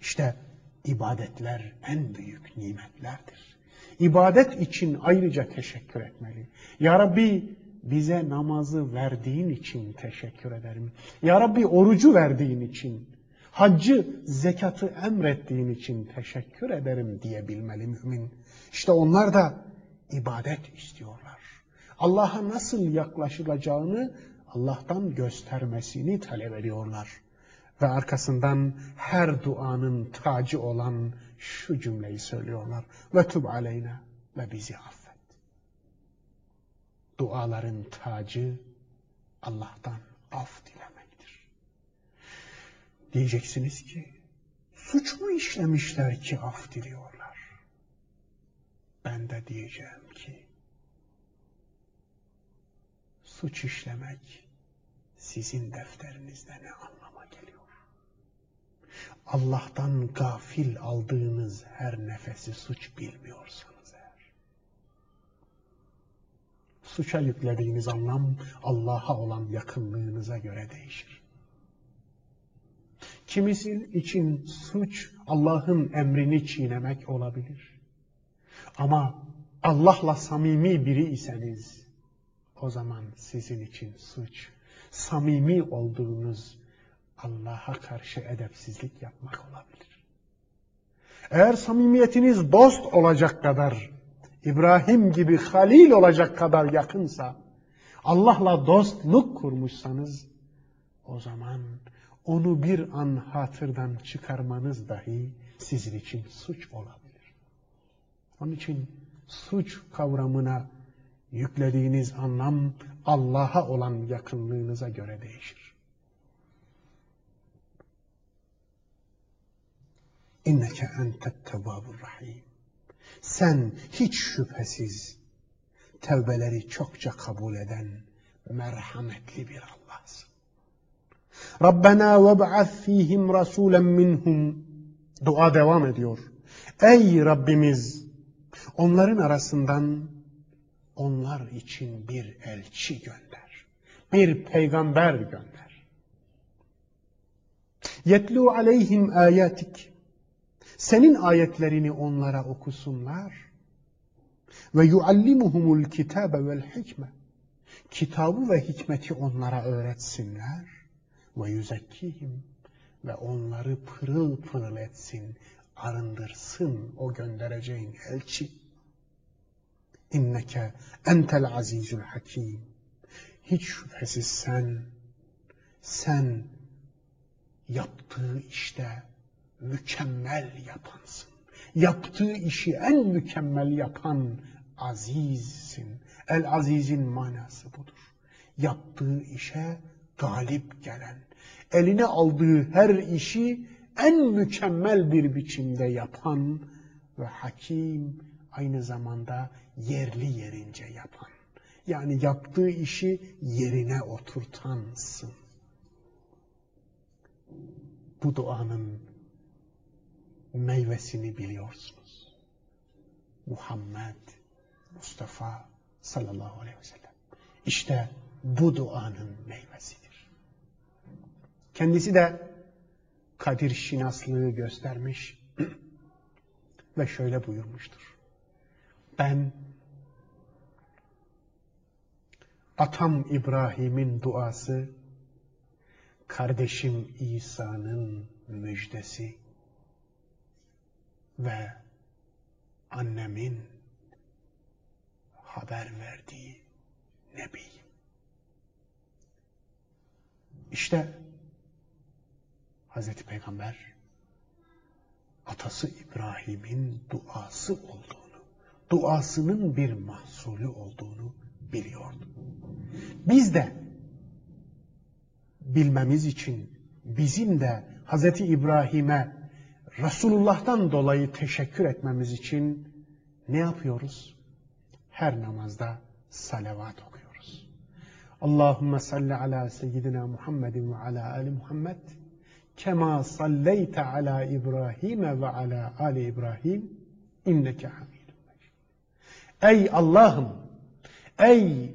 İşte ibadetler en büyük nimetlerdir. İbadet için ayrıca teşekkür etmeli. Ya Rabbi bize namazı verdiğin için teşekkür ederim. Ya Rabbi orucu verdiğin için, haccı, zekatı emrettiğin için teşekkür ederim diyebilmeli mümin. İşte onlar da ibadet istiyorlar. Allah'a nasıl yaklaşılacağını Allah'tan göstermesini talep ediyorlar. Ve arkasından her duanın tacı olan şu cümleyi söylüyorlar. Ve tub aleyna ve bizi affet. Duaların tacı Allah'tan af dilemektir. Diyeceksiniz ki suç mu işlemişler ki af diliyorlar? Ben de diyeceğim ki suç işlemek sizin defterinizde ne anlama geliyor? Allah'tan gafil aldığınız her nefesi suç bilmiyorsanız eğer. Suça yüklediğiniz anlam Allah'a olan yakınlığınıza göre değişir. Kimisi için suç Allah'ın emrini çiğnemek olabilir. Ama Allah'la samimi biri iseniz o zaman sizin için suç samimi olduğunuz Allah'a karşı edepsizlik yapmak olabilir. Eğer samimiyetiniz dost olacak kadar, İbrahim gibi halil olacak kadar yakınsa, Allah'la dostluk kurmuşsanız, o zaman onu bir an hatırdan çıkarmanız dahi sizin için suç olabilir. Onun için suç kavramına yüklediğiniz anlam Allah'a olan yakınlığınıza göre değişir. İnneke entet tevvabur rahim. Sen hiç şüphesiz tevbeleri çokça kabul eden merhametli bir Allah'sın. Rabbena veb'ath fihim rasulen minhum. Dua devam ediyor. Ey Rabbimiz onların arasından onlar için bir elçi gönder. Bir peygamber gönder. Yetlu aleyhim ayatik. Senin ayetlerini onlara okusunlar. Ve yuallimuhumul kitabe vel hikme. Kitabı ve hikmeti onlara öğretsinler. Ve yüzekkihim. Ve onları pırıl pırıl etsin, arındırsın o göndereceğin elçi. İnneke entel azizül hakim. Hiç şüphesiz sen, sen yaptığı işte mükemmel yapansın. Yaptığı işi en mükemmel yapan azizsin. El azizin manası budur. Yaptığı işe galip gelen, eline aldığı her işi en mükemmel bir biçimde yapan ve hakim aynı zamanda yerli yerince yapan. Yani yaptığı işi yerine oturtansın. Bu duanın meyvesini biliyorsunuz. Muhammed Mustafa sallallahu aleyhi ve sellem. İşte bu duanın meyvesidir. Kendisi de kadir şinaslığı göstermiş [clears throat] ve şöyle buyurmuştur. Ben atam İbrahim'in duası, kardeşim İsa'nın müjdesi ve annemin haber verdiği Nebi. İşte Hazreti Peygamber atası İbrahim'in duası olduğunu, duasının bir mahsulü olduğunu biliyordu. Biz de bilmemiz için bizim de Hazreti İbrahim'e Resulullah'tan dolayı teşekkür etmemiz için ne yapıyoruz? Her namazda salavat okuyoruz. Allahümme salli ala seyyidina Muhammedin ve ala ali Muhammed kema salleyte ala İbrahim ve ala ali İbrahim inneke hamidun Ey Allah'ım ey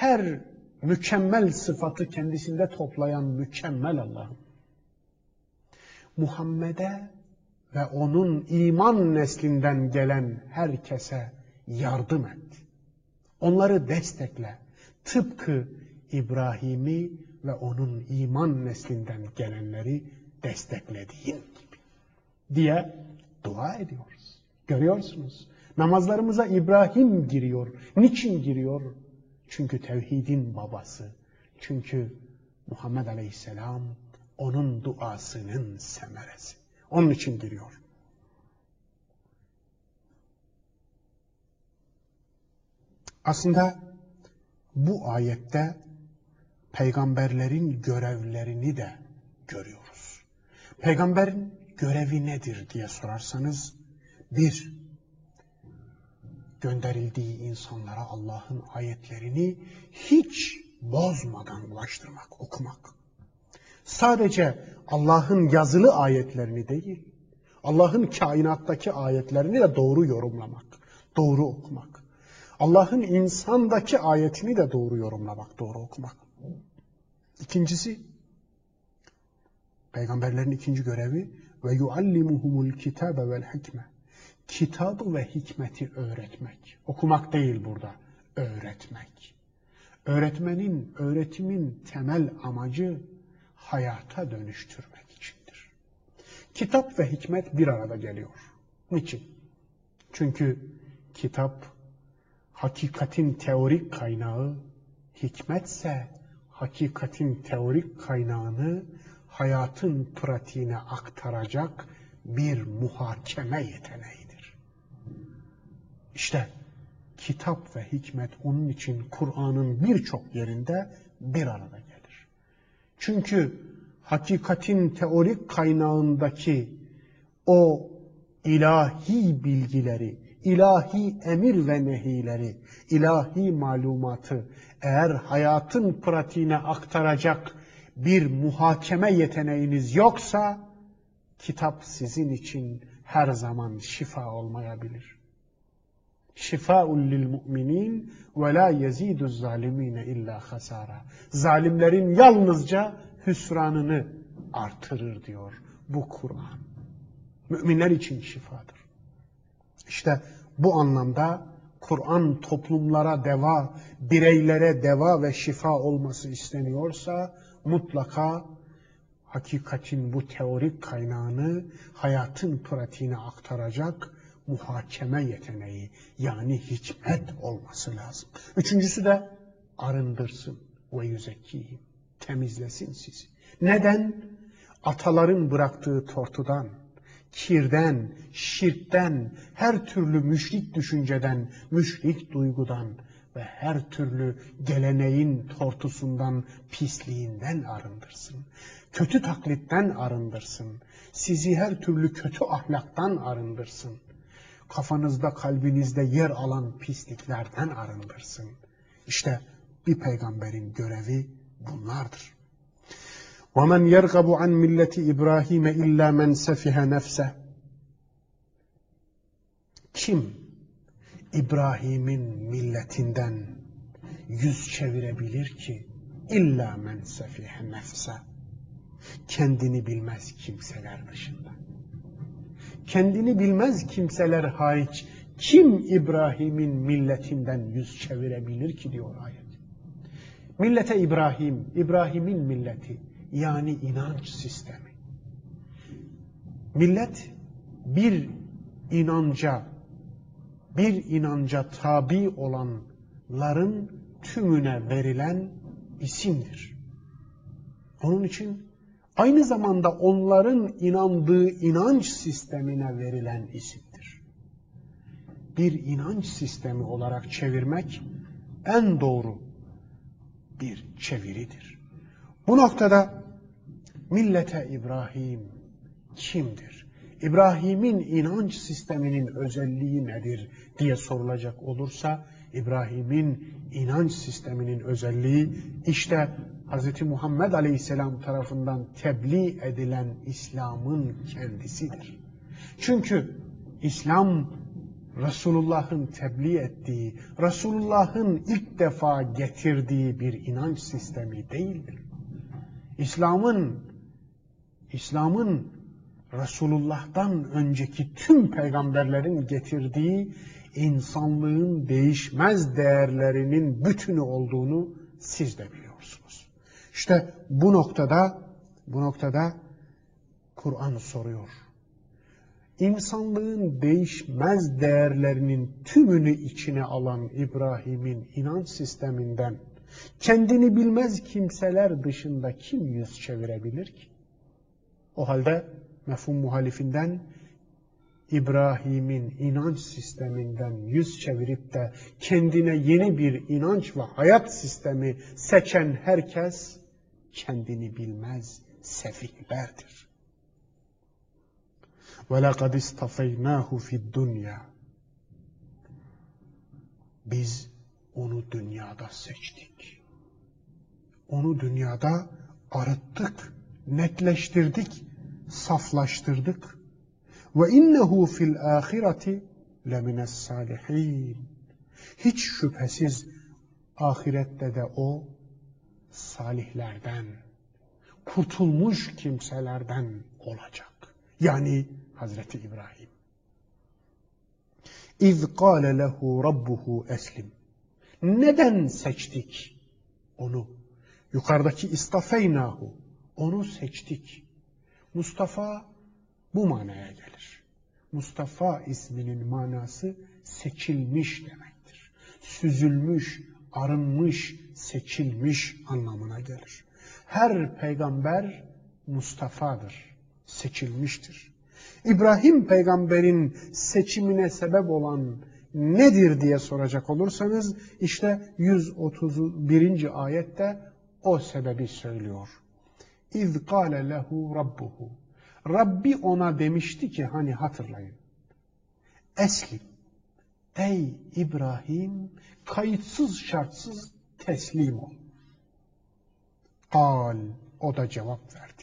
her mükemmel sıfatı kendisinde toplayan mükemmel Allah'ım Muhammed'e ve onun iman neslinden gelen herkese yardım et. Onları destekle, tıpkı İbrahim'i ve onun iman neslinden gelenleri desteklediğin gibi diye dua ediyoruz. Görüyorsunuz. Namazlarımıza İbrahim giriyor. Niçin giriyor? Çünkü tevhidin babası. Çünkü Muhammed Aleyhisselam onun duasının semeresi. Onun için giriyor. Aslında bu ayette peygamberlerin görevlerini de görüyoruz. Peygamberin görevi nedir diye sorarsanız, bir, gönderildiği insanlara Allah'ın ayetlerini hiç bozmadan ulaştırmak, okumak. Sadece Allah'ın yazılı ayetlerini değil, Allah'ın kainattaki ayetlerini de doğru yorumlamak, doğru okumak. Allah'ın insandaki ayetini de doğru yorumlamak, doğru okumak. İkincisi, peygamberlerin ikinci görevi ve yuallimuhumul kitabe vel hikme. Kitabı ve hikmeti öğretmek. Okumak değil burada, öğretmek. Öğretmenin, öğretimin temel amacı hayata dönüştürmek içindir. Kitap ve hikmet bir arada geliyor. Niçin? Çünkü kitap hakikatin teorik kaynağı, hikmetse hakikatin teorik kaynağını hayatın pratiğine aktaracak bir muhakeme yeteneğidir. İşte kitap ve hikmet onun için Kur'an'ın birçok yerinde bir arada gelir. Çünkü hakikatin teorik kaynağındaki o ilahi bilgileri, ilahi emir ve nehileri, ilahi malumatı eğer hayatın pratiğine aktaracak bir muhakeme yeteneğiniz yoksa kitap sizin için her zaman şifa olmayabilir. Şifaul lil mu'minin ve la yezidu zalimine illa hasara. Zalimlerin yalnızca hüsranını artırır diyor bu Kur'an. Müminler için şifadır. İşte bu anlamda Kur'an toplumlara deva, bireylere deva ve şifa olması isteniyorsa mutlaka hakikatin bu teorik kaynağını hayatın pratiğine aktaracak muhakeme yeteneği yani hikmet olması lazım. Üçüncüsü de arındırsın ve yüzekkiyim. Temizlesin sizi. Neden? Ataların bıraktığı tortudan, kirden, şirkten, her türlü müşrik düşünceden, müşrik duygudan ve her türlü geleneğin tortusundan, pisliğinden arındırsın. Kötü taklitten arındırsın. Sizi her türlü kötü ahlaktan arındırsın Kafanızda, kalbinizde yer alan pisliklerden arındırsın. İşte bir peygamberin görevi bunlardır. وَمَنْ يَرْغَبُ عَنْ مِلَّةِ إِبْرَاهِيمَ إِلَّا مَنْ سَفِهَ نَفْسَهِ Kim İbrahim'in milletinden yüz çevirebilir ki illa men sefihe nefse kendini bilmez kimseler dışında. Kendini bilmez kimseler hariç kim İbrahim'in milletinden yüz çevirebilir ki diyor ayet. Millete İbrahim, İbrahim'in milleti yani inanç sistemi. Millet bir inanca, bir inanca tabi olanların tümüne verilen isimdir. Onun için aynı zamanda onların inandığı inanç sistemine verilen isimdir. Bir inanç sistemi olarak çevirmek en doğru bir çeviridir. Bu noktada millete İbrahim kimdir? İbrahim'in inanç sisteminin özelliği nedir diye sorulacak olursa İbrahim'in inanç sisteminin özelliği işte Hz. Muhammed Aleyhisselam tarafından tebliğ edilen İslam'ın kendisidir. Çünkü İslam Resulullah'ın tebliğ ettiği, Resulullah'ın ilk defa getirdiği bir inanç sistemi değildir. İslam'ın İslam'ın Resulullah'tan önceki tüm peygamberlerin getirdiği insanlığın değişmez değerlerinin bütünü olduğunu siz de biliyorsunuz. İşte bu noktada bu noktada Kur'an soruyor. İnsanlığın değişmez değerlerinin tümünü içine alan İbrahim'in inanç sisteminden kendini bilmez kimseler dışında kim yüz çevirebilir ki? O halde mefhum muhalifinden İbrahim'in inanç sisteminden yüz çevirip de kendine yeni bir inanç ve hayat sistemi seçen herkes kendini bilmez sefihlerdir. وَلَقَدْ اِسْتَفَيْنَاهُ فِي الدُّنْيَا Biz onu dünyada seçtik. Onu dünyada arıttık, netleştirdik, saflaştırdık. ve innehu fil ahireti lemines salihin. Hiç şüphesiz ahirette de o salihlerden, kurtulmuş kimselerden olacak. Yani Hazreti İbrahim. İz kâle lehu rabbuhu eslim. Neden seçtik onu? Yukarıdaki istafeynahu. Onu seçtik. Mustafa bu manaya gelir. Mustafa isminin manası seçilmiş demektir. Süzülmüş, arınmış, seçilmiş anlamına gelir. Her peygamber Mustafa'dır, seçilmiştir. İbrahim peygamberin seçimine sebep olan nedir diye soracak olursanız işte 131. ayette o sebebi söylüyor. İz kâle lehu rabbuhu. Rabbi ona demişti ki hani hatırlayın. Eslim. Ey İbrahim kayıtsız şartsız teslim ol. Kal o da cevap verdi.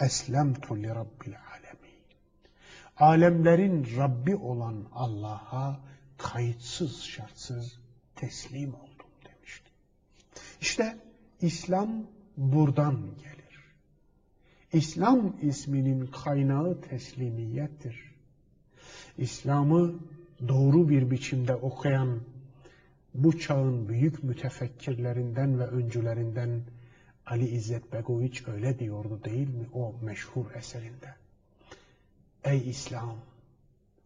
Eslemtu li rabbil alemin. Alemlerin Rabbi olan Allah'a kayıtsız şartsız teslim oldum demişti. İşte İslam buradan gelir. İslam isminin kaynağı teslimiyettir. İslam'ı doğru bir biçimde okuyan bu çağın büyük mütefekkirlerinden ve öncülerinden Ali İzzet Begoviç öyle diyordu değil mi o meşhur eserinde? Ey İslam,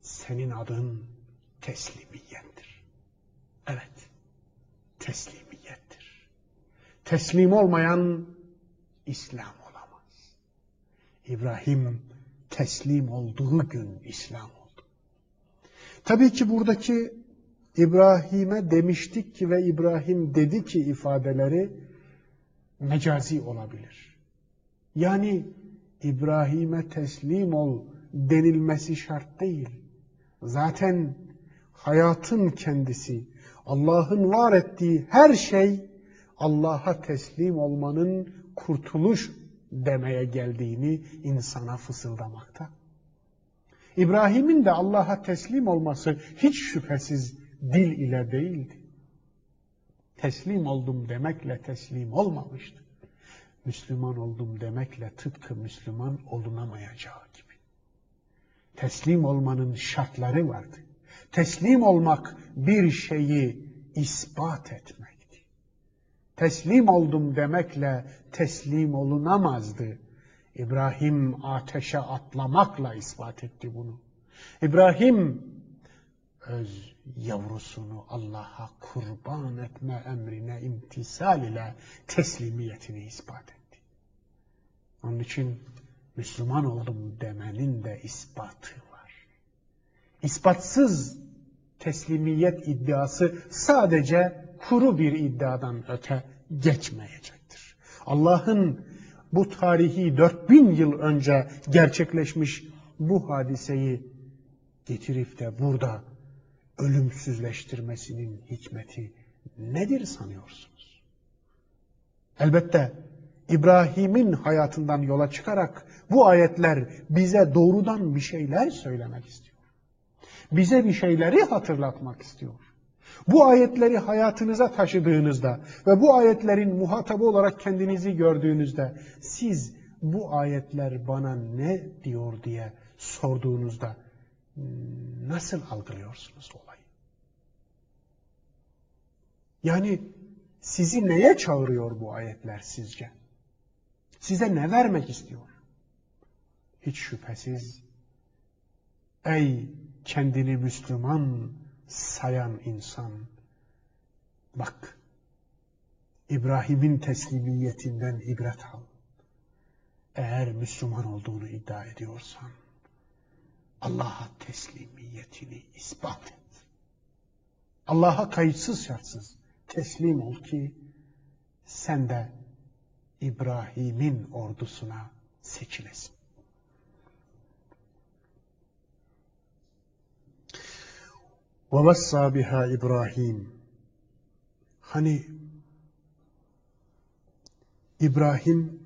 senin adın teslimiyettir. Evet, teslimiyettir. Teslim olmayan İslam. İbrahim teslim olduğu gün İslam oldu. Tabii ki buradaki İbrahim'e demiştik ki ve İbrahim dedi ki ifadeleri mecazi olabilir. Yani İbrahim'e teslim ol denilmesi şart değil. Zaten hayatın kendisi, Allah'ın var ettiği her şey Allah'a teslim olmanın kurtuluş demeye geldiğini insana fısıldamakta. İbrahim'in de Allah'a teslim olması hiç şüphesiz dil ile değildi. Teslim oldum demekle teslim olmamıştı. Müslüman oldum demekle tıpkı Müslüman olunamayacağı gibi. Teslim olmanın şartları vardı. Teslim olmak bir şeyi ispat etmekti. Teslim oldum demekle teslim olunamazdı. İbrahim ateşe atlamakla ispat etti bunu. İbrahim öz yavrusunu Allah'a kurban etme emrine imtisal ile teslimiyetini ispat etti. Onun için Müslüman oldum demenin de ispatı var. İspatsız teslimiyet iddiası sadece kuru bir iddiadan öte geçmeyecektir. Allah'ın bu tarihi 4000 yıl önce gerçekleşmiş bu hadiseyi getirip de burada ölümsüzleştirmesinin hikmeti nedir sanıyorsunuz? Elbette İbrahim'in hayatından yola çıkarak bu ayetler bize doğrudan bir şeyler söylemek istiyor. Bize bir şeyleri hatırlatmak istiyor. Bu ayetleri hayatınıza taşıdığınızda ve bu ayetlerin muhatabı olarak kendinizi gördüğünüzde siz bu ayetler bana ne diyor diye sorduğunuzda nasıl algılıyorsunuz olayı? Yani sizi neye çağırıyor bu ayetler sizce? Size ne vermek istiyor? Hiç şüphesiz ey kendini Müslüman sayan insan bak İbrahim'in teslimiyetinden ibret al. Eğer Müslüman olduğunu iddia ediyorsan Allah'a teslimiyetini ispat et. Allah'a kayıtsız şartsız teslim ol ki sen de İbrahim'in ordusuna seçilesin. وَوَسَّى بِهَا İbrahim. Hani İbrahim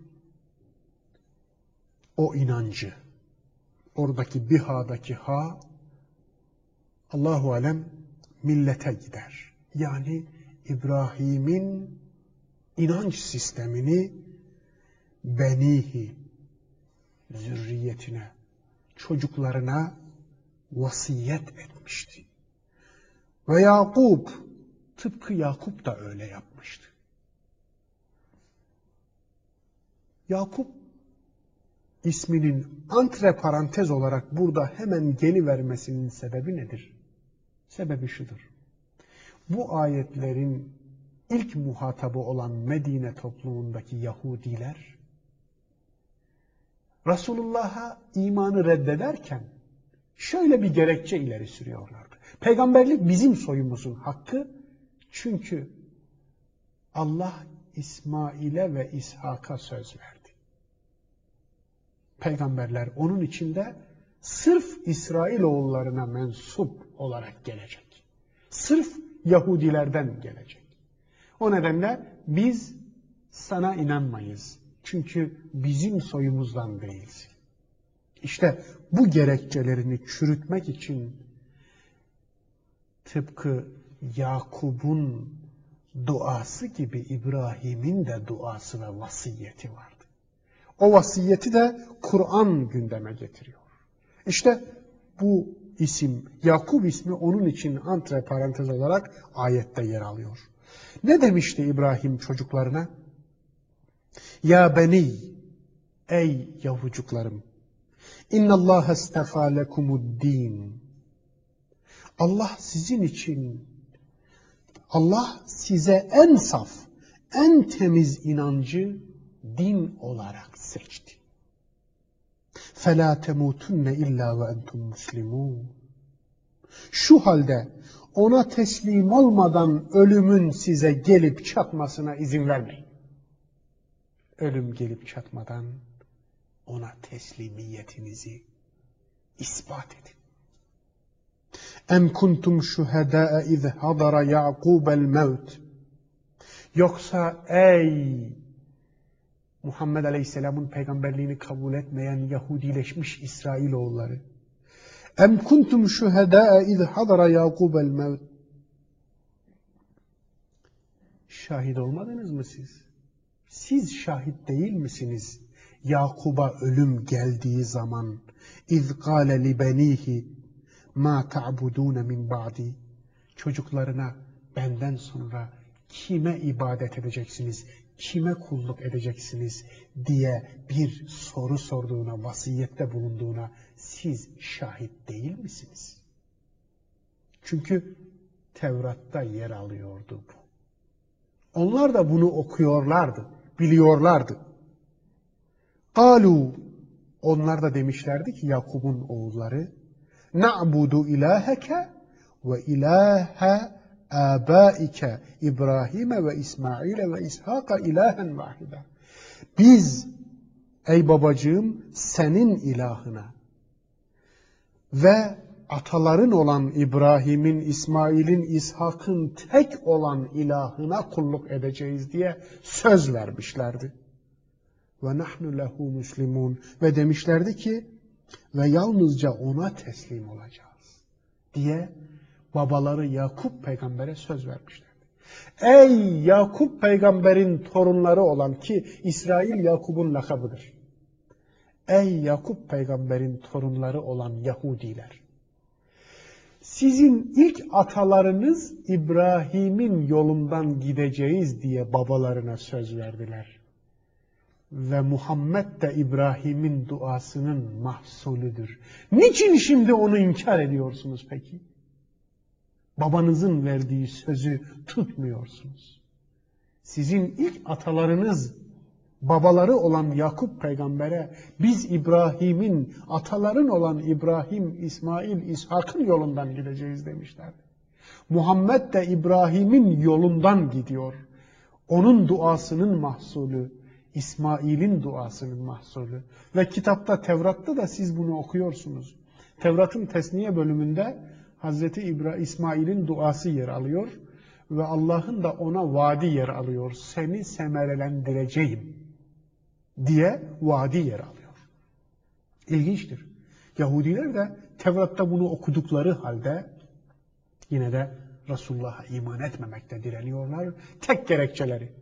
o inancı, oradaki bihadaki ha, Allahu alem millete gider. Yani İbrahim'in inanç sistemini benihi, zürriyetine, çocuklarına vasiyet etmişti. Ve Yakup, tıpkı Yakup da öyle yapmıştı. Yakup isminin antre parantez olarak burada hemen geli vermesinin sebebi nedir? Sebebi şudur. Bu ayetlerin ilk muhatabı olan Medine toplumundaki Yahudiler Resulullah'a imanı reddederken şöyle bir gerekçe ileri sürüyorlardı. Peygamberlik bizim soyumuzun hakkı çünkü Allah İsmail'e ve İshak'a söz verdi. Peygamberler onun içinde sırf İsrailoğullarına mensup olarak gelecek. Sırf Yahudilerden gelecek. O nedenle biz sana inanmayız. Çünkü bizim soyumuzdan değilsin. İşte bu gerekçelerini çürütmek için tıpkı Yakub'un duası gibi İbrahim'in de duası ve vasiyeti vardı. O vasiyeti de Kur'an gündeme getiriyor. İşte bu isim, Yakub ismi onun için antre parantez olarak ayette yer alıyor. Ne demişti İbrahim çocuklarına? Ya beni, ey yavucuklarım, inna Allah estefa lekumuddin. Allah sizin için, Allah size en saf, en temiz inancı din olarak seçti. فَلَا تَمُوتُنَّ اِلَّا وَاَنْتُمْ مُسْلِمُونَ Şu halde ona teslim olmadan ölümün size gelip çatmasına izin vermeyin. Ölüm gelip çatmadan ona teslimiyetinizi ispat edin. Em kuntum şuhedâe iz hadara Ya'kubel mevt. Yoksa ey Muhammed Aleyhisselam'ın peygamberliğini kabul etmeyen Yahudileşmiş İsrailoğulları. Em kuntum şuhedâ iz hadara Yakub'el mevt. Şahit olmadınız mı siz? Siz şahit değil misiniz? Yakub'a ölüm geldiği zaman iz kâle li benihi ma ta'budûne min ba'di çocuklarına benden sonra kime ibadet edeceksiniz, kime kulluk edeceksiniz diye bir soru sorduğuna, vasiyette bulunduğuna siz şahit değil misiniz? Çünkü Tevrat'ta yer alıyordu bu. Onlar da bunu okuyorlardı, biliyorlardı. Kalu onlar da demişlerdi ki Yakub'un oğulları na'budu ilaheke ve ilahe abaike İbrahim'e ve İsmail'e ve İshak'a ilahen vahide. Biz ey babacığım senin ilahına ve ataların olan İbrahim'in, İsmail'in, İshak'ın tek olan ilahına kulluk edeceğiz diye söz vermişlerdi. Ve nahnu lehu muslimun ve demişlerdi ki ve yalnızca ona teslim olacağız diye babaları Yakup peygambere söz vermişlerdi. Ey Yakup peygamberin torunları olan ki İsrail Yakup'un lakabıdır. Ey Yakup peygamberin torunları olan Yahudiler. Sizin ilk atalarınız İbrahim'in yolundan gideceğiz diye babalarına söz verdiler. Ve Muhammed de İbrahim'in duasının mahsulüdür. Niçin şimdi onu inkar ediyorsunuz peki? Babanızın verdiği sözü tutmuyorsunuz. Sizin ilk atalarınız babaları olan Yakup peygambere biz İbrahim'in ataların olan İbrahim, İsmail, İshak'ın yolundan gideceğiz demişler. Muhammed de İbrahim'in yolundan gidiyor. Onun duasının mahsulü, İsmail'in duasının mahsulü. Ve kitapta Tevrat'ta da siz bunu okuyorsunuz. Tevrat'ın tesniye bölümünde Hazreti İbrahim İsmail'in duası yer alıyor ve Allah'ın da ona vaadi yer alıyor. Seni semerelendireceğim diye vaadi yer alıyor. İlginçtir. Yahudiler de Tevrat'ta bunu okudukları halde yine de Resulullah'a iman etmemekte direniyorlar. Tek gerekçeleri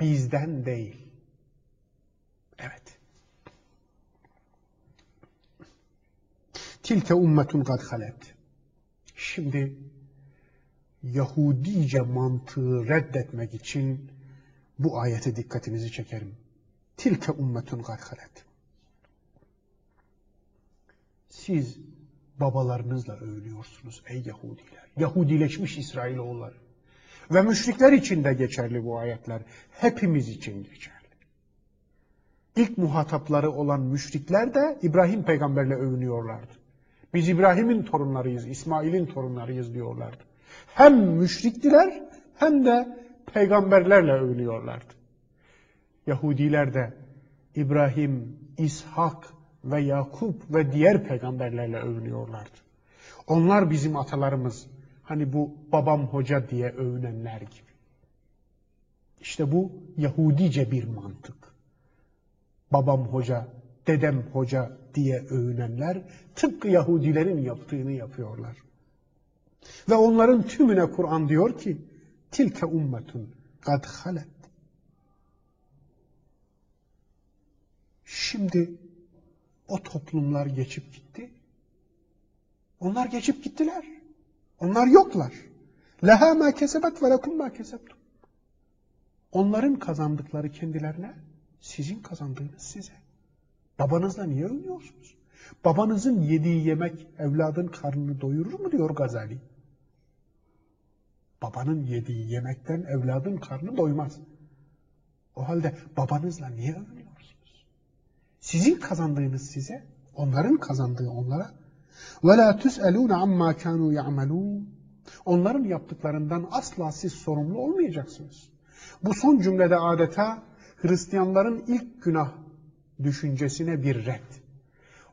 bizden değil. Evet. Tilke ummetun kad halet. Şimdi Yahudice mantığı reddetmek için bu ayete dikkatinizi çekerim. Tilke ummetun garhalet. Siz babalarınızla övünüyorsunuz ey Yahudiler. Yahudileşmiş İsrailoğulları. Ve müşrikler için de geçerli bu ayetler. Hepimiz için geçerli. İlk muhatapları olan müşrikler de İbrahim peygamberle övünüyorlardı. Biz İbrahim'in torunlarıyız, İsmail'in torunlarıyız diyorlardı. Hem müşriktiler hem de peygamberlerle övünüyorlardı. Yahudiler de İbrahim, İshak ve Yakup ve diğer peygamberlerle övünüyorlardı. Onlar bizim atalarımız. Hani bu babam hoca diye övünenler gibi. İşte bu Yahudice bir mantık. Babam hoca, dedem hoca diye övünenler tıpkı Yahudilerin yaptığını yapıyorlar. Ve onların tümüne Kur'an diyor ki tilke ummetun kad halet. Şimdi o toplumlar geçip gitti. Onlar geçip gittiler. Onlar yoklar. Leha ma kesebet ve lekum ma kesebtum. Onların kazandıkları kendilerine, sizin kazandığınız size. Babanızla niye övünüyorsunuz? Babanızın yediği yemek evladın karnını doyurur mu diyor Gazali. Babanın yediği yemekten evladın karnı doymaz. O halde babanızla niye övünüyorsunuz? Sizin kazandığınız size, onların kazandığı onlara. وَلَا تُسْأَلُونَ عَمَّا كَانُوا يَعْمَلُونَ Onların yaptıklarından asla siz sorumlu olmayacaksınız. Bu son cümlede adeta Hristiyanların ilk günah düşüncesine bir red.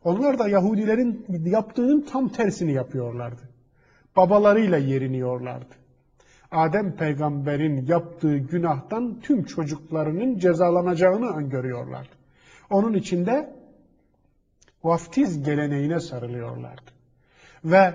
Onlar da Yahudilerin yaptığının tam tersini yapıyorlardı. Babalarıyla yeriniyorlardı. Adem peygamberin yaptığı günahtan tüm çocuklarının cezalanacağını öngörüyorlardı. Onun içinde vaftiz geleneğine sarılıyorlardı. Ve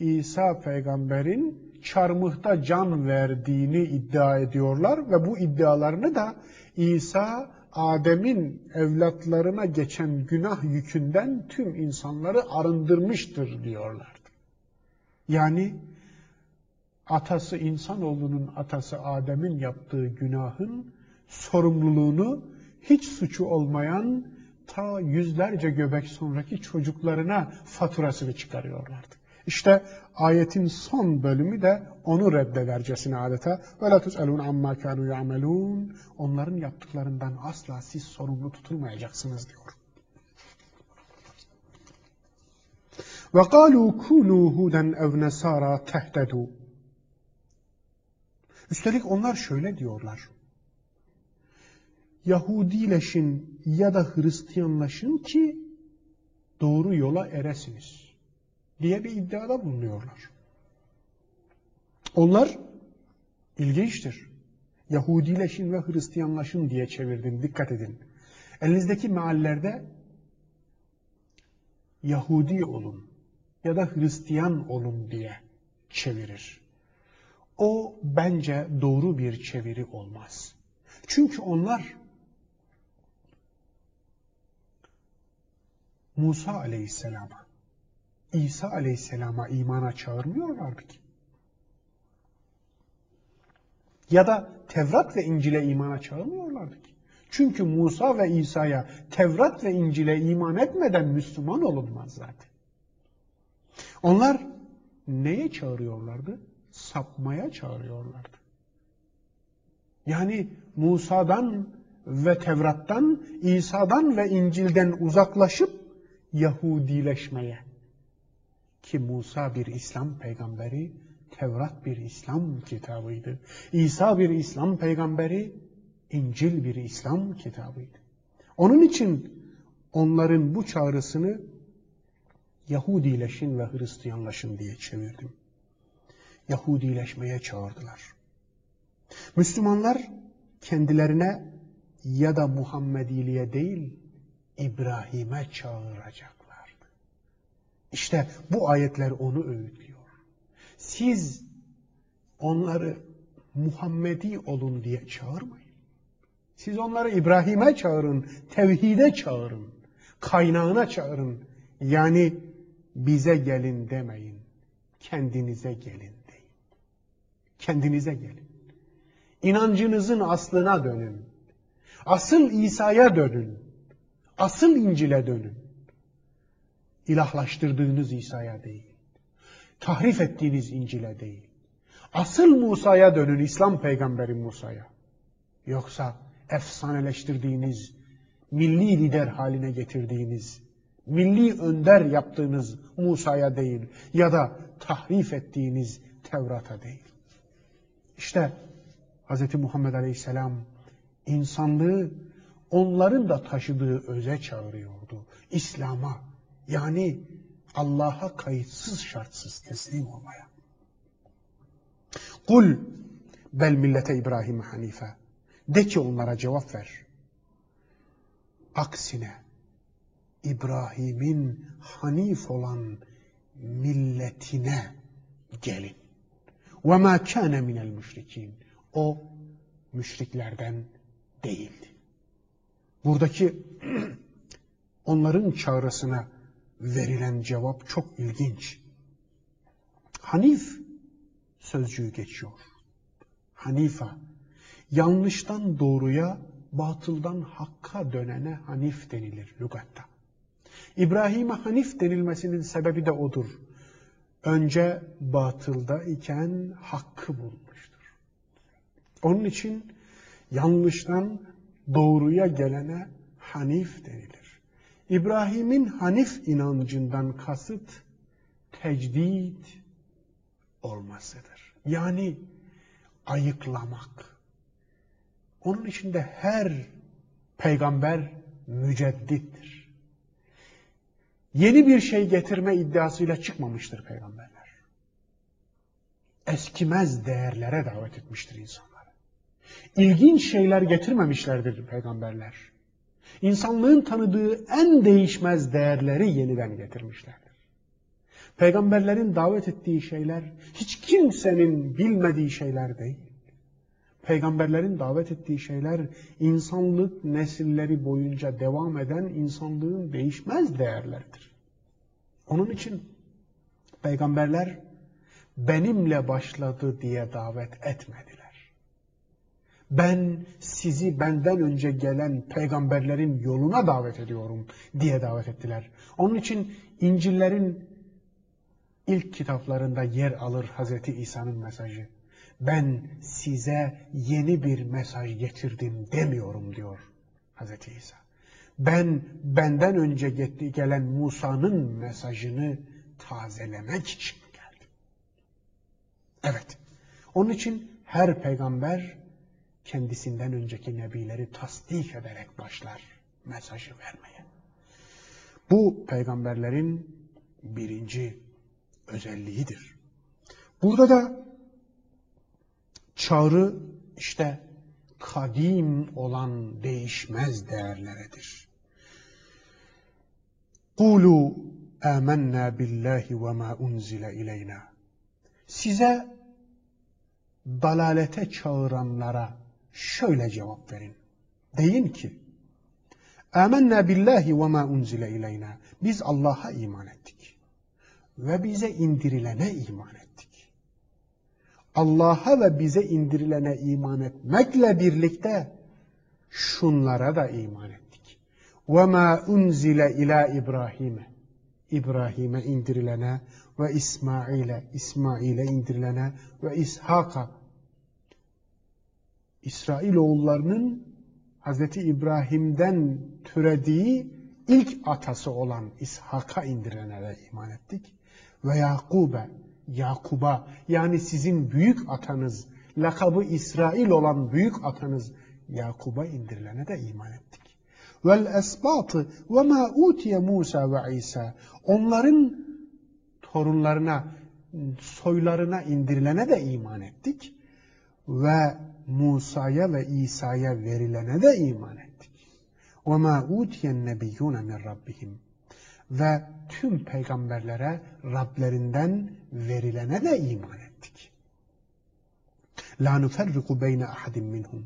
İsa peygamberin çarmıhta can verdiğini iddia ediyorlar ve bu iddialarını da İsa Adem'in evlatlarına geçen günah yükünden tüm insanları arındırmıştır diyorlardı. Yani atası insanoğlunun atası Adem'in yaptığı günahın sorumluluğunu hiç suçu olmayan ta yüzlerce göbek sonraki çocuklarına faturasını çıkarıyorlardı. İşte ayetin son bölümü de onu reddedercesine adeta وَلَا تُسْأَلُونَ عَمَّا كَانُوا يَعْمَلُونَ Onların yaptıklarından asla siz sorumlu tutulmayacaksınız diyor. وَقَالُوا كُونُوا هُدًا اَوْ نَسَارًا تَهْتَدُوا Üstelik onlar şöyle diyorlar. Yahudileşin ya da Hristiyanlaşın ki doğru yola eresiniz diye bir iddiada bulunuyorlar. Onlar ilginçtir. Yahudileşin ve Hristiyanlaşın diye çevirdim. Dikkat edin. Elinizdeki meallerde Yahudi olun ya da Hristiyan olun diye çevirir. O bence doğru bir çeviri olmaz. Çünkü onlar Musa aleyhisselama İsa aleyhisselama imana çağırmıyorlardı ki. Ya da Tevrat ve İncil'e imana çağırmıyorlardı ki. Çünkü Musa ve İsa'ya Tevrat ve İncil'e iman etmeden Müslüman olunmaz zaten. Onlar neye çağırıyorlardı? Sapmaya çağırıyorlardı. Yani Musa'dan ve Tevrat'tan, İsa'dan ve İncil'den uzaklaşıp Yahudileşmeye. Ki Musa bir İslam peygamberi, Tevrat bir İslam kitabıydı. İsa bir İslam peygamberi, İncil bir İslam kitabıydı. Onun için onların bu çağrısını Yahudileşin ve Hristiyanlaşın diye çevirdim. Yahudileşmeye çağırdılar. Müslümanlar kendilerine ya da Muhammediliğe değil İbrahim'e çağıracaklardı. İşte bu ayetler onu öğütlüyor. Siz onları Muhammedi olun diye çağırmayın. Siz onları İbrahim'e çağırın, tevhide çağırın, kaynağına çağırın. Yani bize gelin demeyin, kendinize gelin deyin. Kendinize gelin. İnancınızın aslına dönün. Asıl İsa'ya dönün. Asıl İncil'e dönün. İlahlaştırdığınız İsa'ya değil. Tahrif ettiğiniz İncil'e değil. Asıl Musa'ya dönün, İslam peygamberi Musa'ya. Yoksa efsaneleştirdiğiniz, milli lider haline getirdiğiniz, milli önder yaptığınız Musa'ya değil ya da tahrif ettiğiniz Tevrat'a değil. İşte Hz. Muhammed Aleyhisselam insanlığı onların da taşıdığı öze çağırıyordu. İslam'a yani Allah'a kayıtsız şartsız teslim olmaya. Kul bel millete İbrahim Hanife. De ki onlara cevap ver. Aksine İbrahim'in Hanif olan milletine gelin. Ve ma kana minel müşrikin. O müşriklerden değildi. Buradaki [clears throat] onların çağrısına verilen cevap çok ilginç. Hanif sözcüğü geçiyor. Hanifa, yanlıştan doğruya, batıldan hakka dönene hanif denilir lügatta. İbrahim'e hanif denilmesinin sebebi de odur. Önce batılda iken hakkı bulmuştur. Onun için yanlıştan doğruya gelene hanif denilir. İbrahim'in hanif inancından kasıt tecdid olmasıdır. Yani ayıklamak. Onun içinde her peygamber müceddittir. Yeni bir şey getirme iddiasıyla çıkmamıştır peygamberler. Eskimez değerlere davet etmiştir insanları. İlginç şeyler getirmemişlerdir peygamberler. İnsanlığın tanıdığı en değişmez değerleri yeniden getirmişlerdir. Peygamberlerin davet ettiği şeyler hiç kimsenin bilmediği şeyler değil. Peygamberlerin davet ettiği şeyler insanlık nesilleri boyunca devam eden insanlığın değişmez değerleridir. Onun için peygamberler benimle başladı diye davet etmediler. Ben sizi benden önce gelen peygamberlerin yoluna davet ediyorum diye davet ettiler. Onun için İncil'lerin ilk kitaplarında yer alır Hazreti İsa'nın mesajı. Ben size yeni bir mesaj getirdim demiyorum diyor Hazreti İsa. Ben benden önce gelen Musa'nın mesajını tazelemek için geldim. Evet. Onun için her peygamber kendisinden önceki nebileri tasdik ederek başlar mesajı vermeye. Bu peygamberlerin birinci özelliğidir. Burada da çağrı işte kadim olan değişmez değerleredir. Kulu amennâ billahi ve ma unzile ileyna. Size dalalete çağıranlara şöyle cevap verin. Deyin ki, Âmennâ billahi ve mâ unzile ileyna. Biz Allah'a iman ettik. Ve bize indirilene iman ettik. Allah'a ve bize indirilene iman etmekle birlikte şunlara da iman ettik. Ve mâ unzile ilâ İbrahim'e. İbrahim'e indirilene ve İsmail'e, İsmail'e indirilene ve İshak'a İsrailoğullarının Hazreti İbrahim'den türediği ilk atası olan İshak'a indirilene de iman ettik. Ve Yakub'e, Yakub'a yani sizin büyük atanız, lakabı İsrail olan büyük atanız Yakub'a indirilene de iman ettik. Vel esbatı ve ma utiye Musa ve İsa. Onların torunlarına, soylarına indirilene de iman ettik. Ve Musa'ya ve İsa'ya verilene de iman ettik. وَمَا اُوْتِيَ النَّبِيُّونَ مِنْ رَبِّهِمْ Ve tüm peygamberlere Rablerinden verilene de iman ettik. لَا نُفَرِّقُ بَيْنَ أَحَدٍ مِّنْهُمْ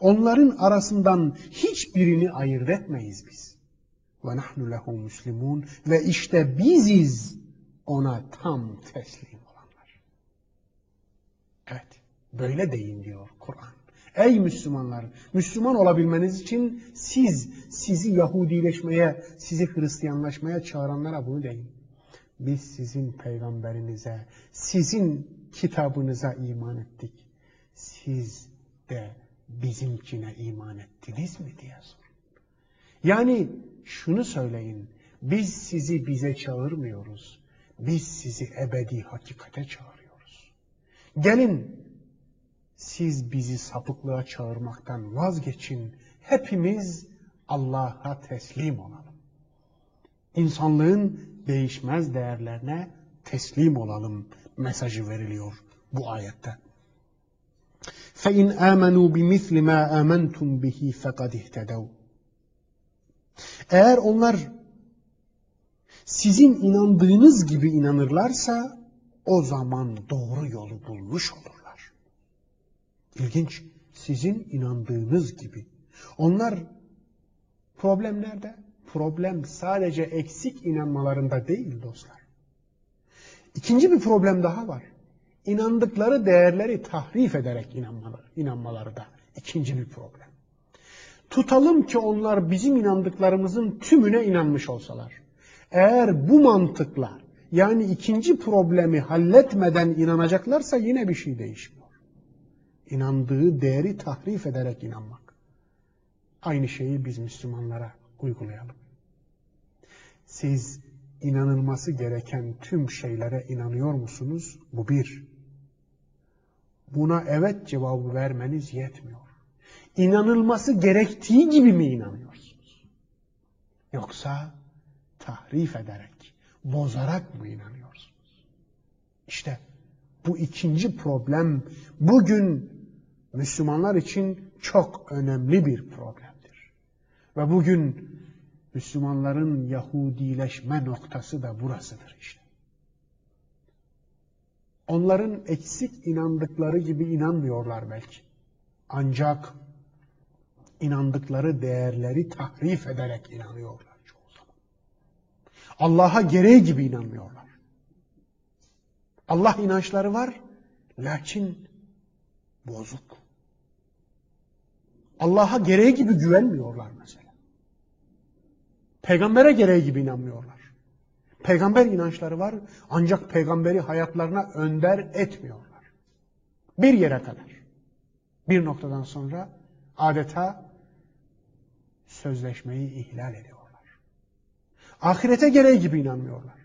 Onların arasından hiçbirini ayırt etmeyiz biz. وَنَحْنُ لَهُ مُسْلِمُونَ Ve işte biziz ona tam teslim olanlar. Evet, böyle deyin diyor Kur'an. Ey Müslümanlar, Müslüman olabilmeniz için siz, sizi Yahudileşmeye, sizi Hristiyanlaşmaya çağıranlara bunu deyin. Biz sizin peygamberinize, sizin kitabınıza iman ettik. Siz de bizimkine iman ettiniz mi diye sorun. Yani şunu söyleyin, biz sizi bize çağırmıyoruz. Biz sizi ebedi hakikate çağırıyoruz. Gelin siz bizi sapıklığa çağırmaktan vazgeçin. Hepimiz Allah'a teslim olalım. İnsanlığın değişmez değerlerine teslim olalım mesajı veriliyor bu ayette. فَاِنْ آمَنُوا بِمِثْلِ مَا آمَنْتُمْ بِهِ فَقَدْ اِهْتَدَوْا Eğer onlar sizin inandığınız gibi inanırlarsa o zaman doğru yolu bulmuş olur. İlginç. Sizin inandığınız gibi. Onlar problem nerede? Problem sadece eksik inanmalarında değil dostlar. İkinci bir problem daha var. İnandıkları değerleri tahrif ederek inanmaları, inanmaları da ikinci bir problem. Tutalım ki onlar bizim inandıklarımızın tümüne inanmış olsalar. Eğer bu mantıkla yani ikinci problemi halletmeden inanacaklarsa yine bir şey değişmiyor inandığı değeri tahrif ederek inanmak. Aynı şeyi biz Müslümanlara uygulayalım. Siz inanılması gereken tüm şeylere inanıyor musunuz? Bu bir. Buna evet cevabı vermeniz yetmiyor. İnanılması gerektiği gibi mi inanıyorsunuz? Yoksa tahrif ederek, bozarak mı inanıyorsunuz? İşte bu ikinci problem bugün Müslümanlar için çok önemli bir problemdir. Ve bugün Müslümanların Yahudileşme noktası da burasıdır işte. Onların eksik inandıkları gibi inanmıyorlar belki. Ancak inandıkları değerleri tahrif ederek inanıyorlar çoğu zaman. Allah'a gereği gibi inanmıyorlar. Allah inançları var, lakin bozuk. Allah'a gereği gibi güvenmiyorlar mesela. Peygambere gereği gibi inanmıyorlar. Peygamber inançları var ancak peygamberi hayatlarına önder etmiyorlar. Bir yere kadar. Bir noktadan sonra adeta sözleşmeyi ihlal ediyorlar. Ahirete gereği gibi inanmıyorlar.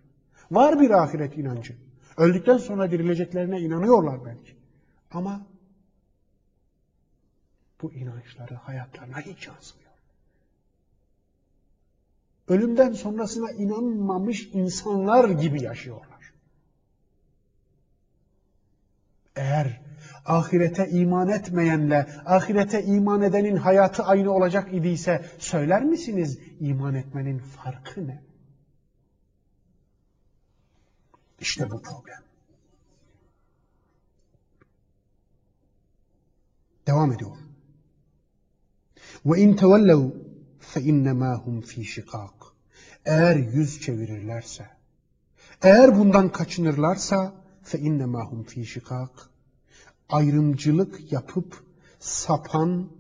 Var bir ahiret inancı. Öldükten sonra dirileceklerine inanıyorlar belki. Ama bu inançları hayatlarına hiç yansımıyor. Ölümden sonrasına inanmamış insanlar gibi yaşıyorlar. Eğer ahirete iman etmeyenle ahirete iman edenin hayatı aynı olacak idiyse söyler misiniz iman etmenin farkı ne? İşte bu problem. Devam ediyor. Ve in tevellev fe innemâ hum fî. Eğer yüz çevirirlerse, Eğer bundan kaçınırlarsa fe innemahum fi şikak ayrımcılık yapıp sapan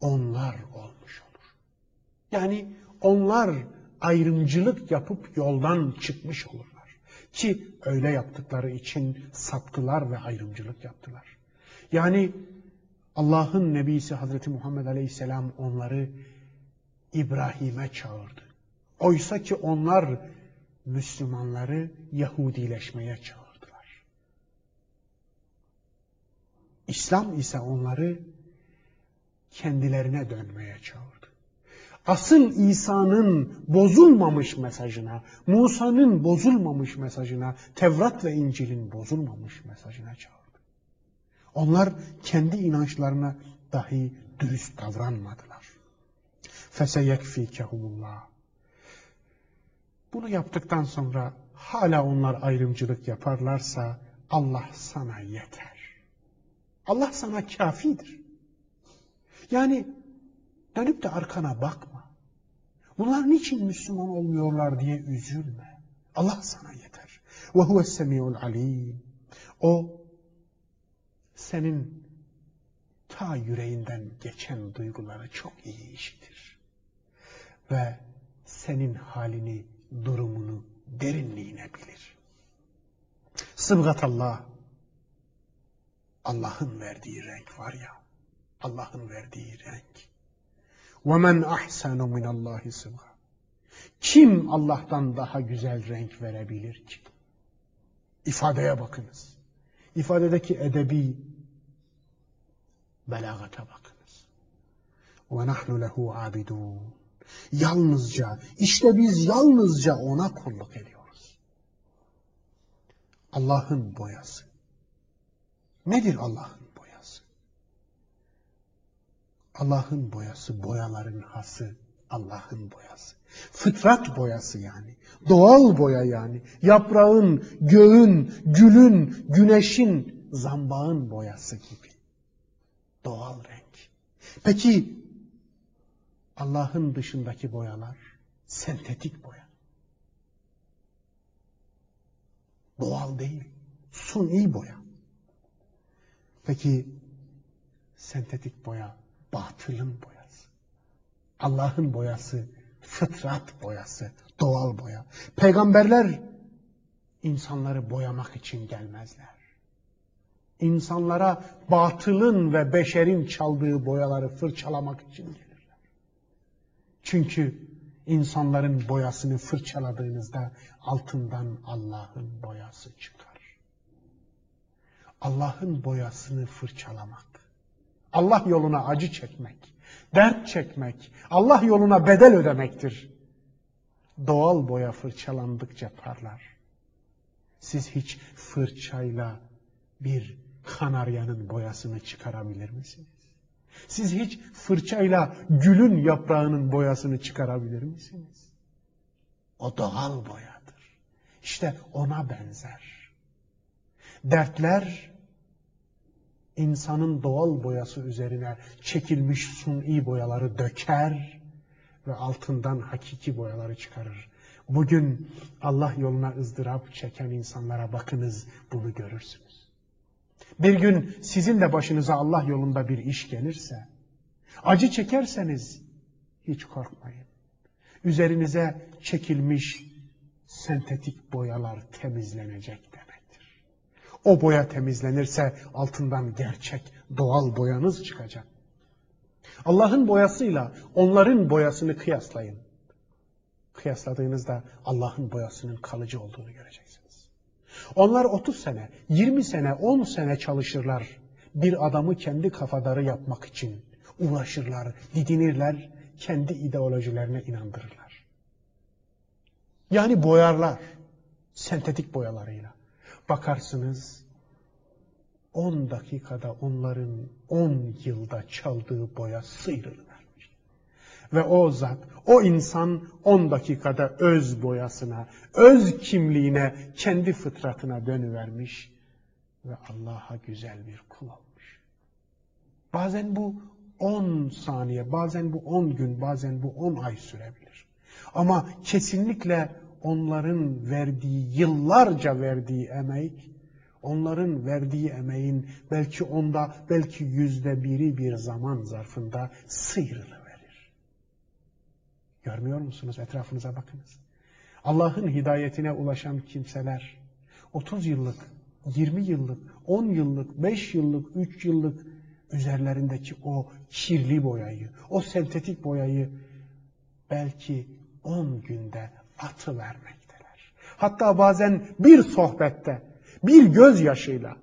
onlar olmuş olur. Yani onlar ayrımcılık yapıp yoldan çıkmış olurlar. Ki öyle yaptıkları için saptılar ve ayrımcılık yaptılar. Yani Allah'ın Nebisi Hazreti Muhammed Aleyhisselam onları İbrahim'e çağırdı. Oysa ki onlar Müslümanları Yahudileşmeye çağırdılar. İslam ise onları kendilerine dönmeye çağırdı. Asıl İsa'nın bozulmamış mesajına, Musa'nın bozulmamış mesajına, Tevrat ve İncil'in bozulmamış mesajına çağırdı. Onlar kendi inançlarına dahi dürüst davranmadılar. Feseyekfikehumullah. Bunu yaptıktan sonra hala onlar ayrımcılık yaparlarsa Allah sana yeter. Allah sana kafidir. Yani dönüp de arkana bakma. Bunlar niçin Müslüman olmuyorlar diye üzülme. Allah sana yeter. Ve huves semiul alim. O senin ta yüreğinden geçen duyguları çok iyi işitir. Ve senin halini, durumunu, derinliğine bilir. Sıbgat Allah, Allah'ın verdiği renk var ya, Allah'ın verdiği renk. وَمَنْ أَحْسَنُ مِنَ اللّٰهِ صِبْغًا Kim Allah'tan daha güzel renk verebilir ki? İfadeye bakınız. İfadedeki edebi Belagata bakınız. Ve nahnu lehu abidun. Yalnızca, işte biz yalnızca ona kulluk ediyoruz. Allah'ın boyası. Nedir Allah'ın boyası? Allah'ın boyası, boyaların hası. Allah'ın boyası. Fıtrat boyası yani. Doğal boya yani. Yaprağın, göğün, gülün, güneşin, zambağın boyası gibi. Doğal renk. Peki Allah'ın dışındaki boyalar sentetik boya. Doğal değil. Suni boya. Peki sentetik boya batılın boyası. Allah'ın boyası fıtrat boyası, doğal boya. Peygamberler insanları boyamak için gelmezler. İnsanlara batılın ve beşerin çaldığı boyaları fırçalamak için gelirler. Çünkü insanların boyasını fırçaladığınızda altından Allah'ın boyası çıkar. Allah'ın boyasını fırçalamak, Allah yoluna acı çekmek, dert çekmek, Allah yoluna bedel ödemektir. Doğal boya fırçalandıkça parlar. Siz hiç fırçayla bir kanaryanın boyasını çıkarabilir misiniz? Siz hiç fırçayla gülün yaprağının boyasını çıkarabilir misiniz? O doğal boyadır. İşte ona benzer. Dertler insanın doğal boyası üzerine çekilmiş suni boyaları döker ve altından hakiki boyaları çıkarır. Bugün Allah yoluna ızdırap çeken insanlara bakınız bunu görürsünüz. Bir gün sizin de başınıza Allah yolunda bir iş gelirse, acı çekerseniz hiç korkmayın. Üzerinize çekilmiş sentetik boyalar temizlenecek demektir. O boya temizlenirse altından gerçek doğal boyanız çıkacak. Allah'ın boyasıyla onların boyasını kıyaslayın. Kıyasladığınızda Allah'ın boyasının kalıcı olduğunu göreceksiniz. Onlar 30 sene, 20 sene, 10 sene çalışırlar. Bir adamı kendi kafadarı yapmak için uğraşırlar, didinirler, kendi ideolojilerine inandırırlar. Yani boyarlar, sentetik boyalarıyla. Bakarsınız 10 dakikada onların 10 yılda çaldığı boya sıyrılıvermiş. Ve o zat, o insan 10 dakikada öz boyasına, öz kimliğine, kendi fıtratına dönüvermiş ve Allah'a güzel bir kul olmuş. Bazen bu 10 saniye, bazen bu 10 gün, bazen bu 10 ay sürebilir. Ama kesinlikle onların verdiği, yıllarca verdiği emek, onların verdiği emeğin belki onda, belki yüzde biri bir zaman zarfında sıyrılıverir. Görmüyor musunuz? Etrafınıza bakınız. Allah'ın hidayetine ulaşan kimseler 30 yıllık, 20 yıllık, 10 yıllık, 5 yıllık, 3 yıllık üzerlerindeki o kirli boyayı, o sentetik boyayı belki 10 günde atı vermekteler. Hatta bazen bir sohbette, bir gözyaşıyla,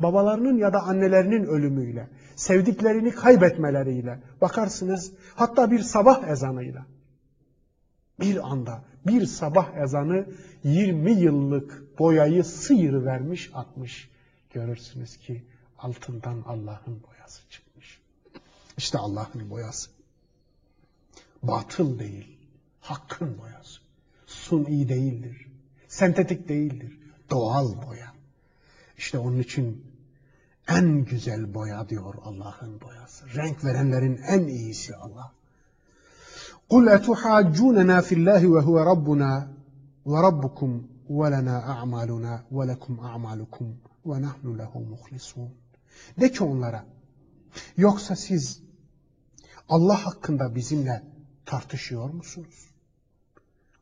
babalarının ya da annelerinin ölümüyle, sevdiklerini kaybetmeleriyle, bakarsınız hatta bir sabah ezanıyla, bir anda bir sabah ezanı 20 yıllık boyayı sıyır vermiş atmış. Görürsünüz ki altından Allah'ın boyası çıkmış. İşte Allah'ın boyası. Batıl değil, hakkın boyası. Suni değildir, sentetik değildir, doğal boya. İşte onun için en güzel boya diyor Allah'ın boyası. Renk verenlerin en iyisi Allah. قل أتحاجوننا في الله وهو ربنا وربكم ولنا أعمالنا ولكم أعمالكم ونحن له مخلصون. De ki onlara, yoksa siz Allah hakkında bizimle tartışıyor musunuz?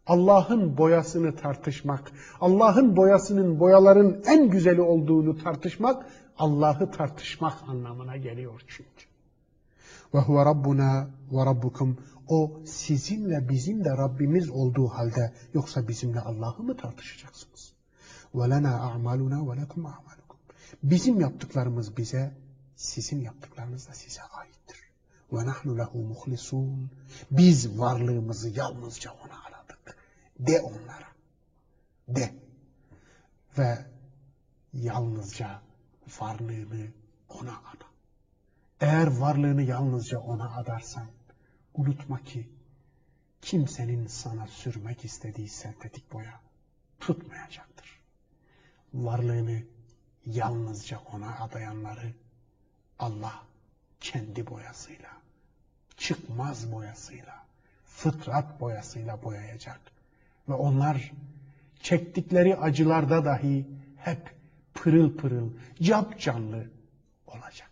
Allah'ın boyasını tartışmak, Allah'ın boyasının boyaların en güzeli olduğunu tartışmak, Allah'ı tartışmak anlamına geliyor çünkü. Ve huve rabbuna ve rabbukum o sizinle bizim de Rabbimiz olduğu halde yoksa bizimle Allah'ı mı tartışacaksınız? وَلَنَا أَعْمَالُنَا وَلَكُمْ أَعْمَالُكُمْ Bizim yaptıklarımız bize, sizin yaptıklarınız da size aittir. وَنَحْنُ لَهُ مُخْلِصُونَ Biz varlığımızı yalnızca ona aradık. De onlara. De. Ve yalnızca varlığını ona ada. Eğer varlığını yalnızca ona adarsan, Unutma ki kimsenin sana sürmek istediği sentetik boya tutmayacaktır. Varlığını yalnızca ona adayanları Allah kendi boyasıyla, çıkmaz boyasıyla, fıtrat boyasıyla boyayacak. Ve onlar çektikleri acılarda dahi hep pırıl pırıl, cap canlı olacaklar.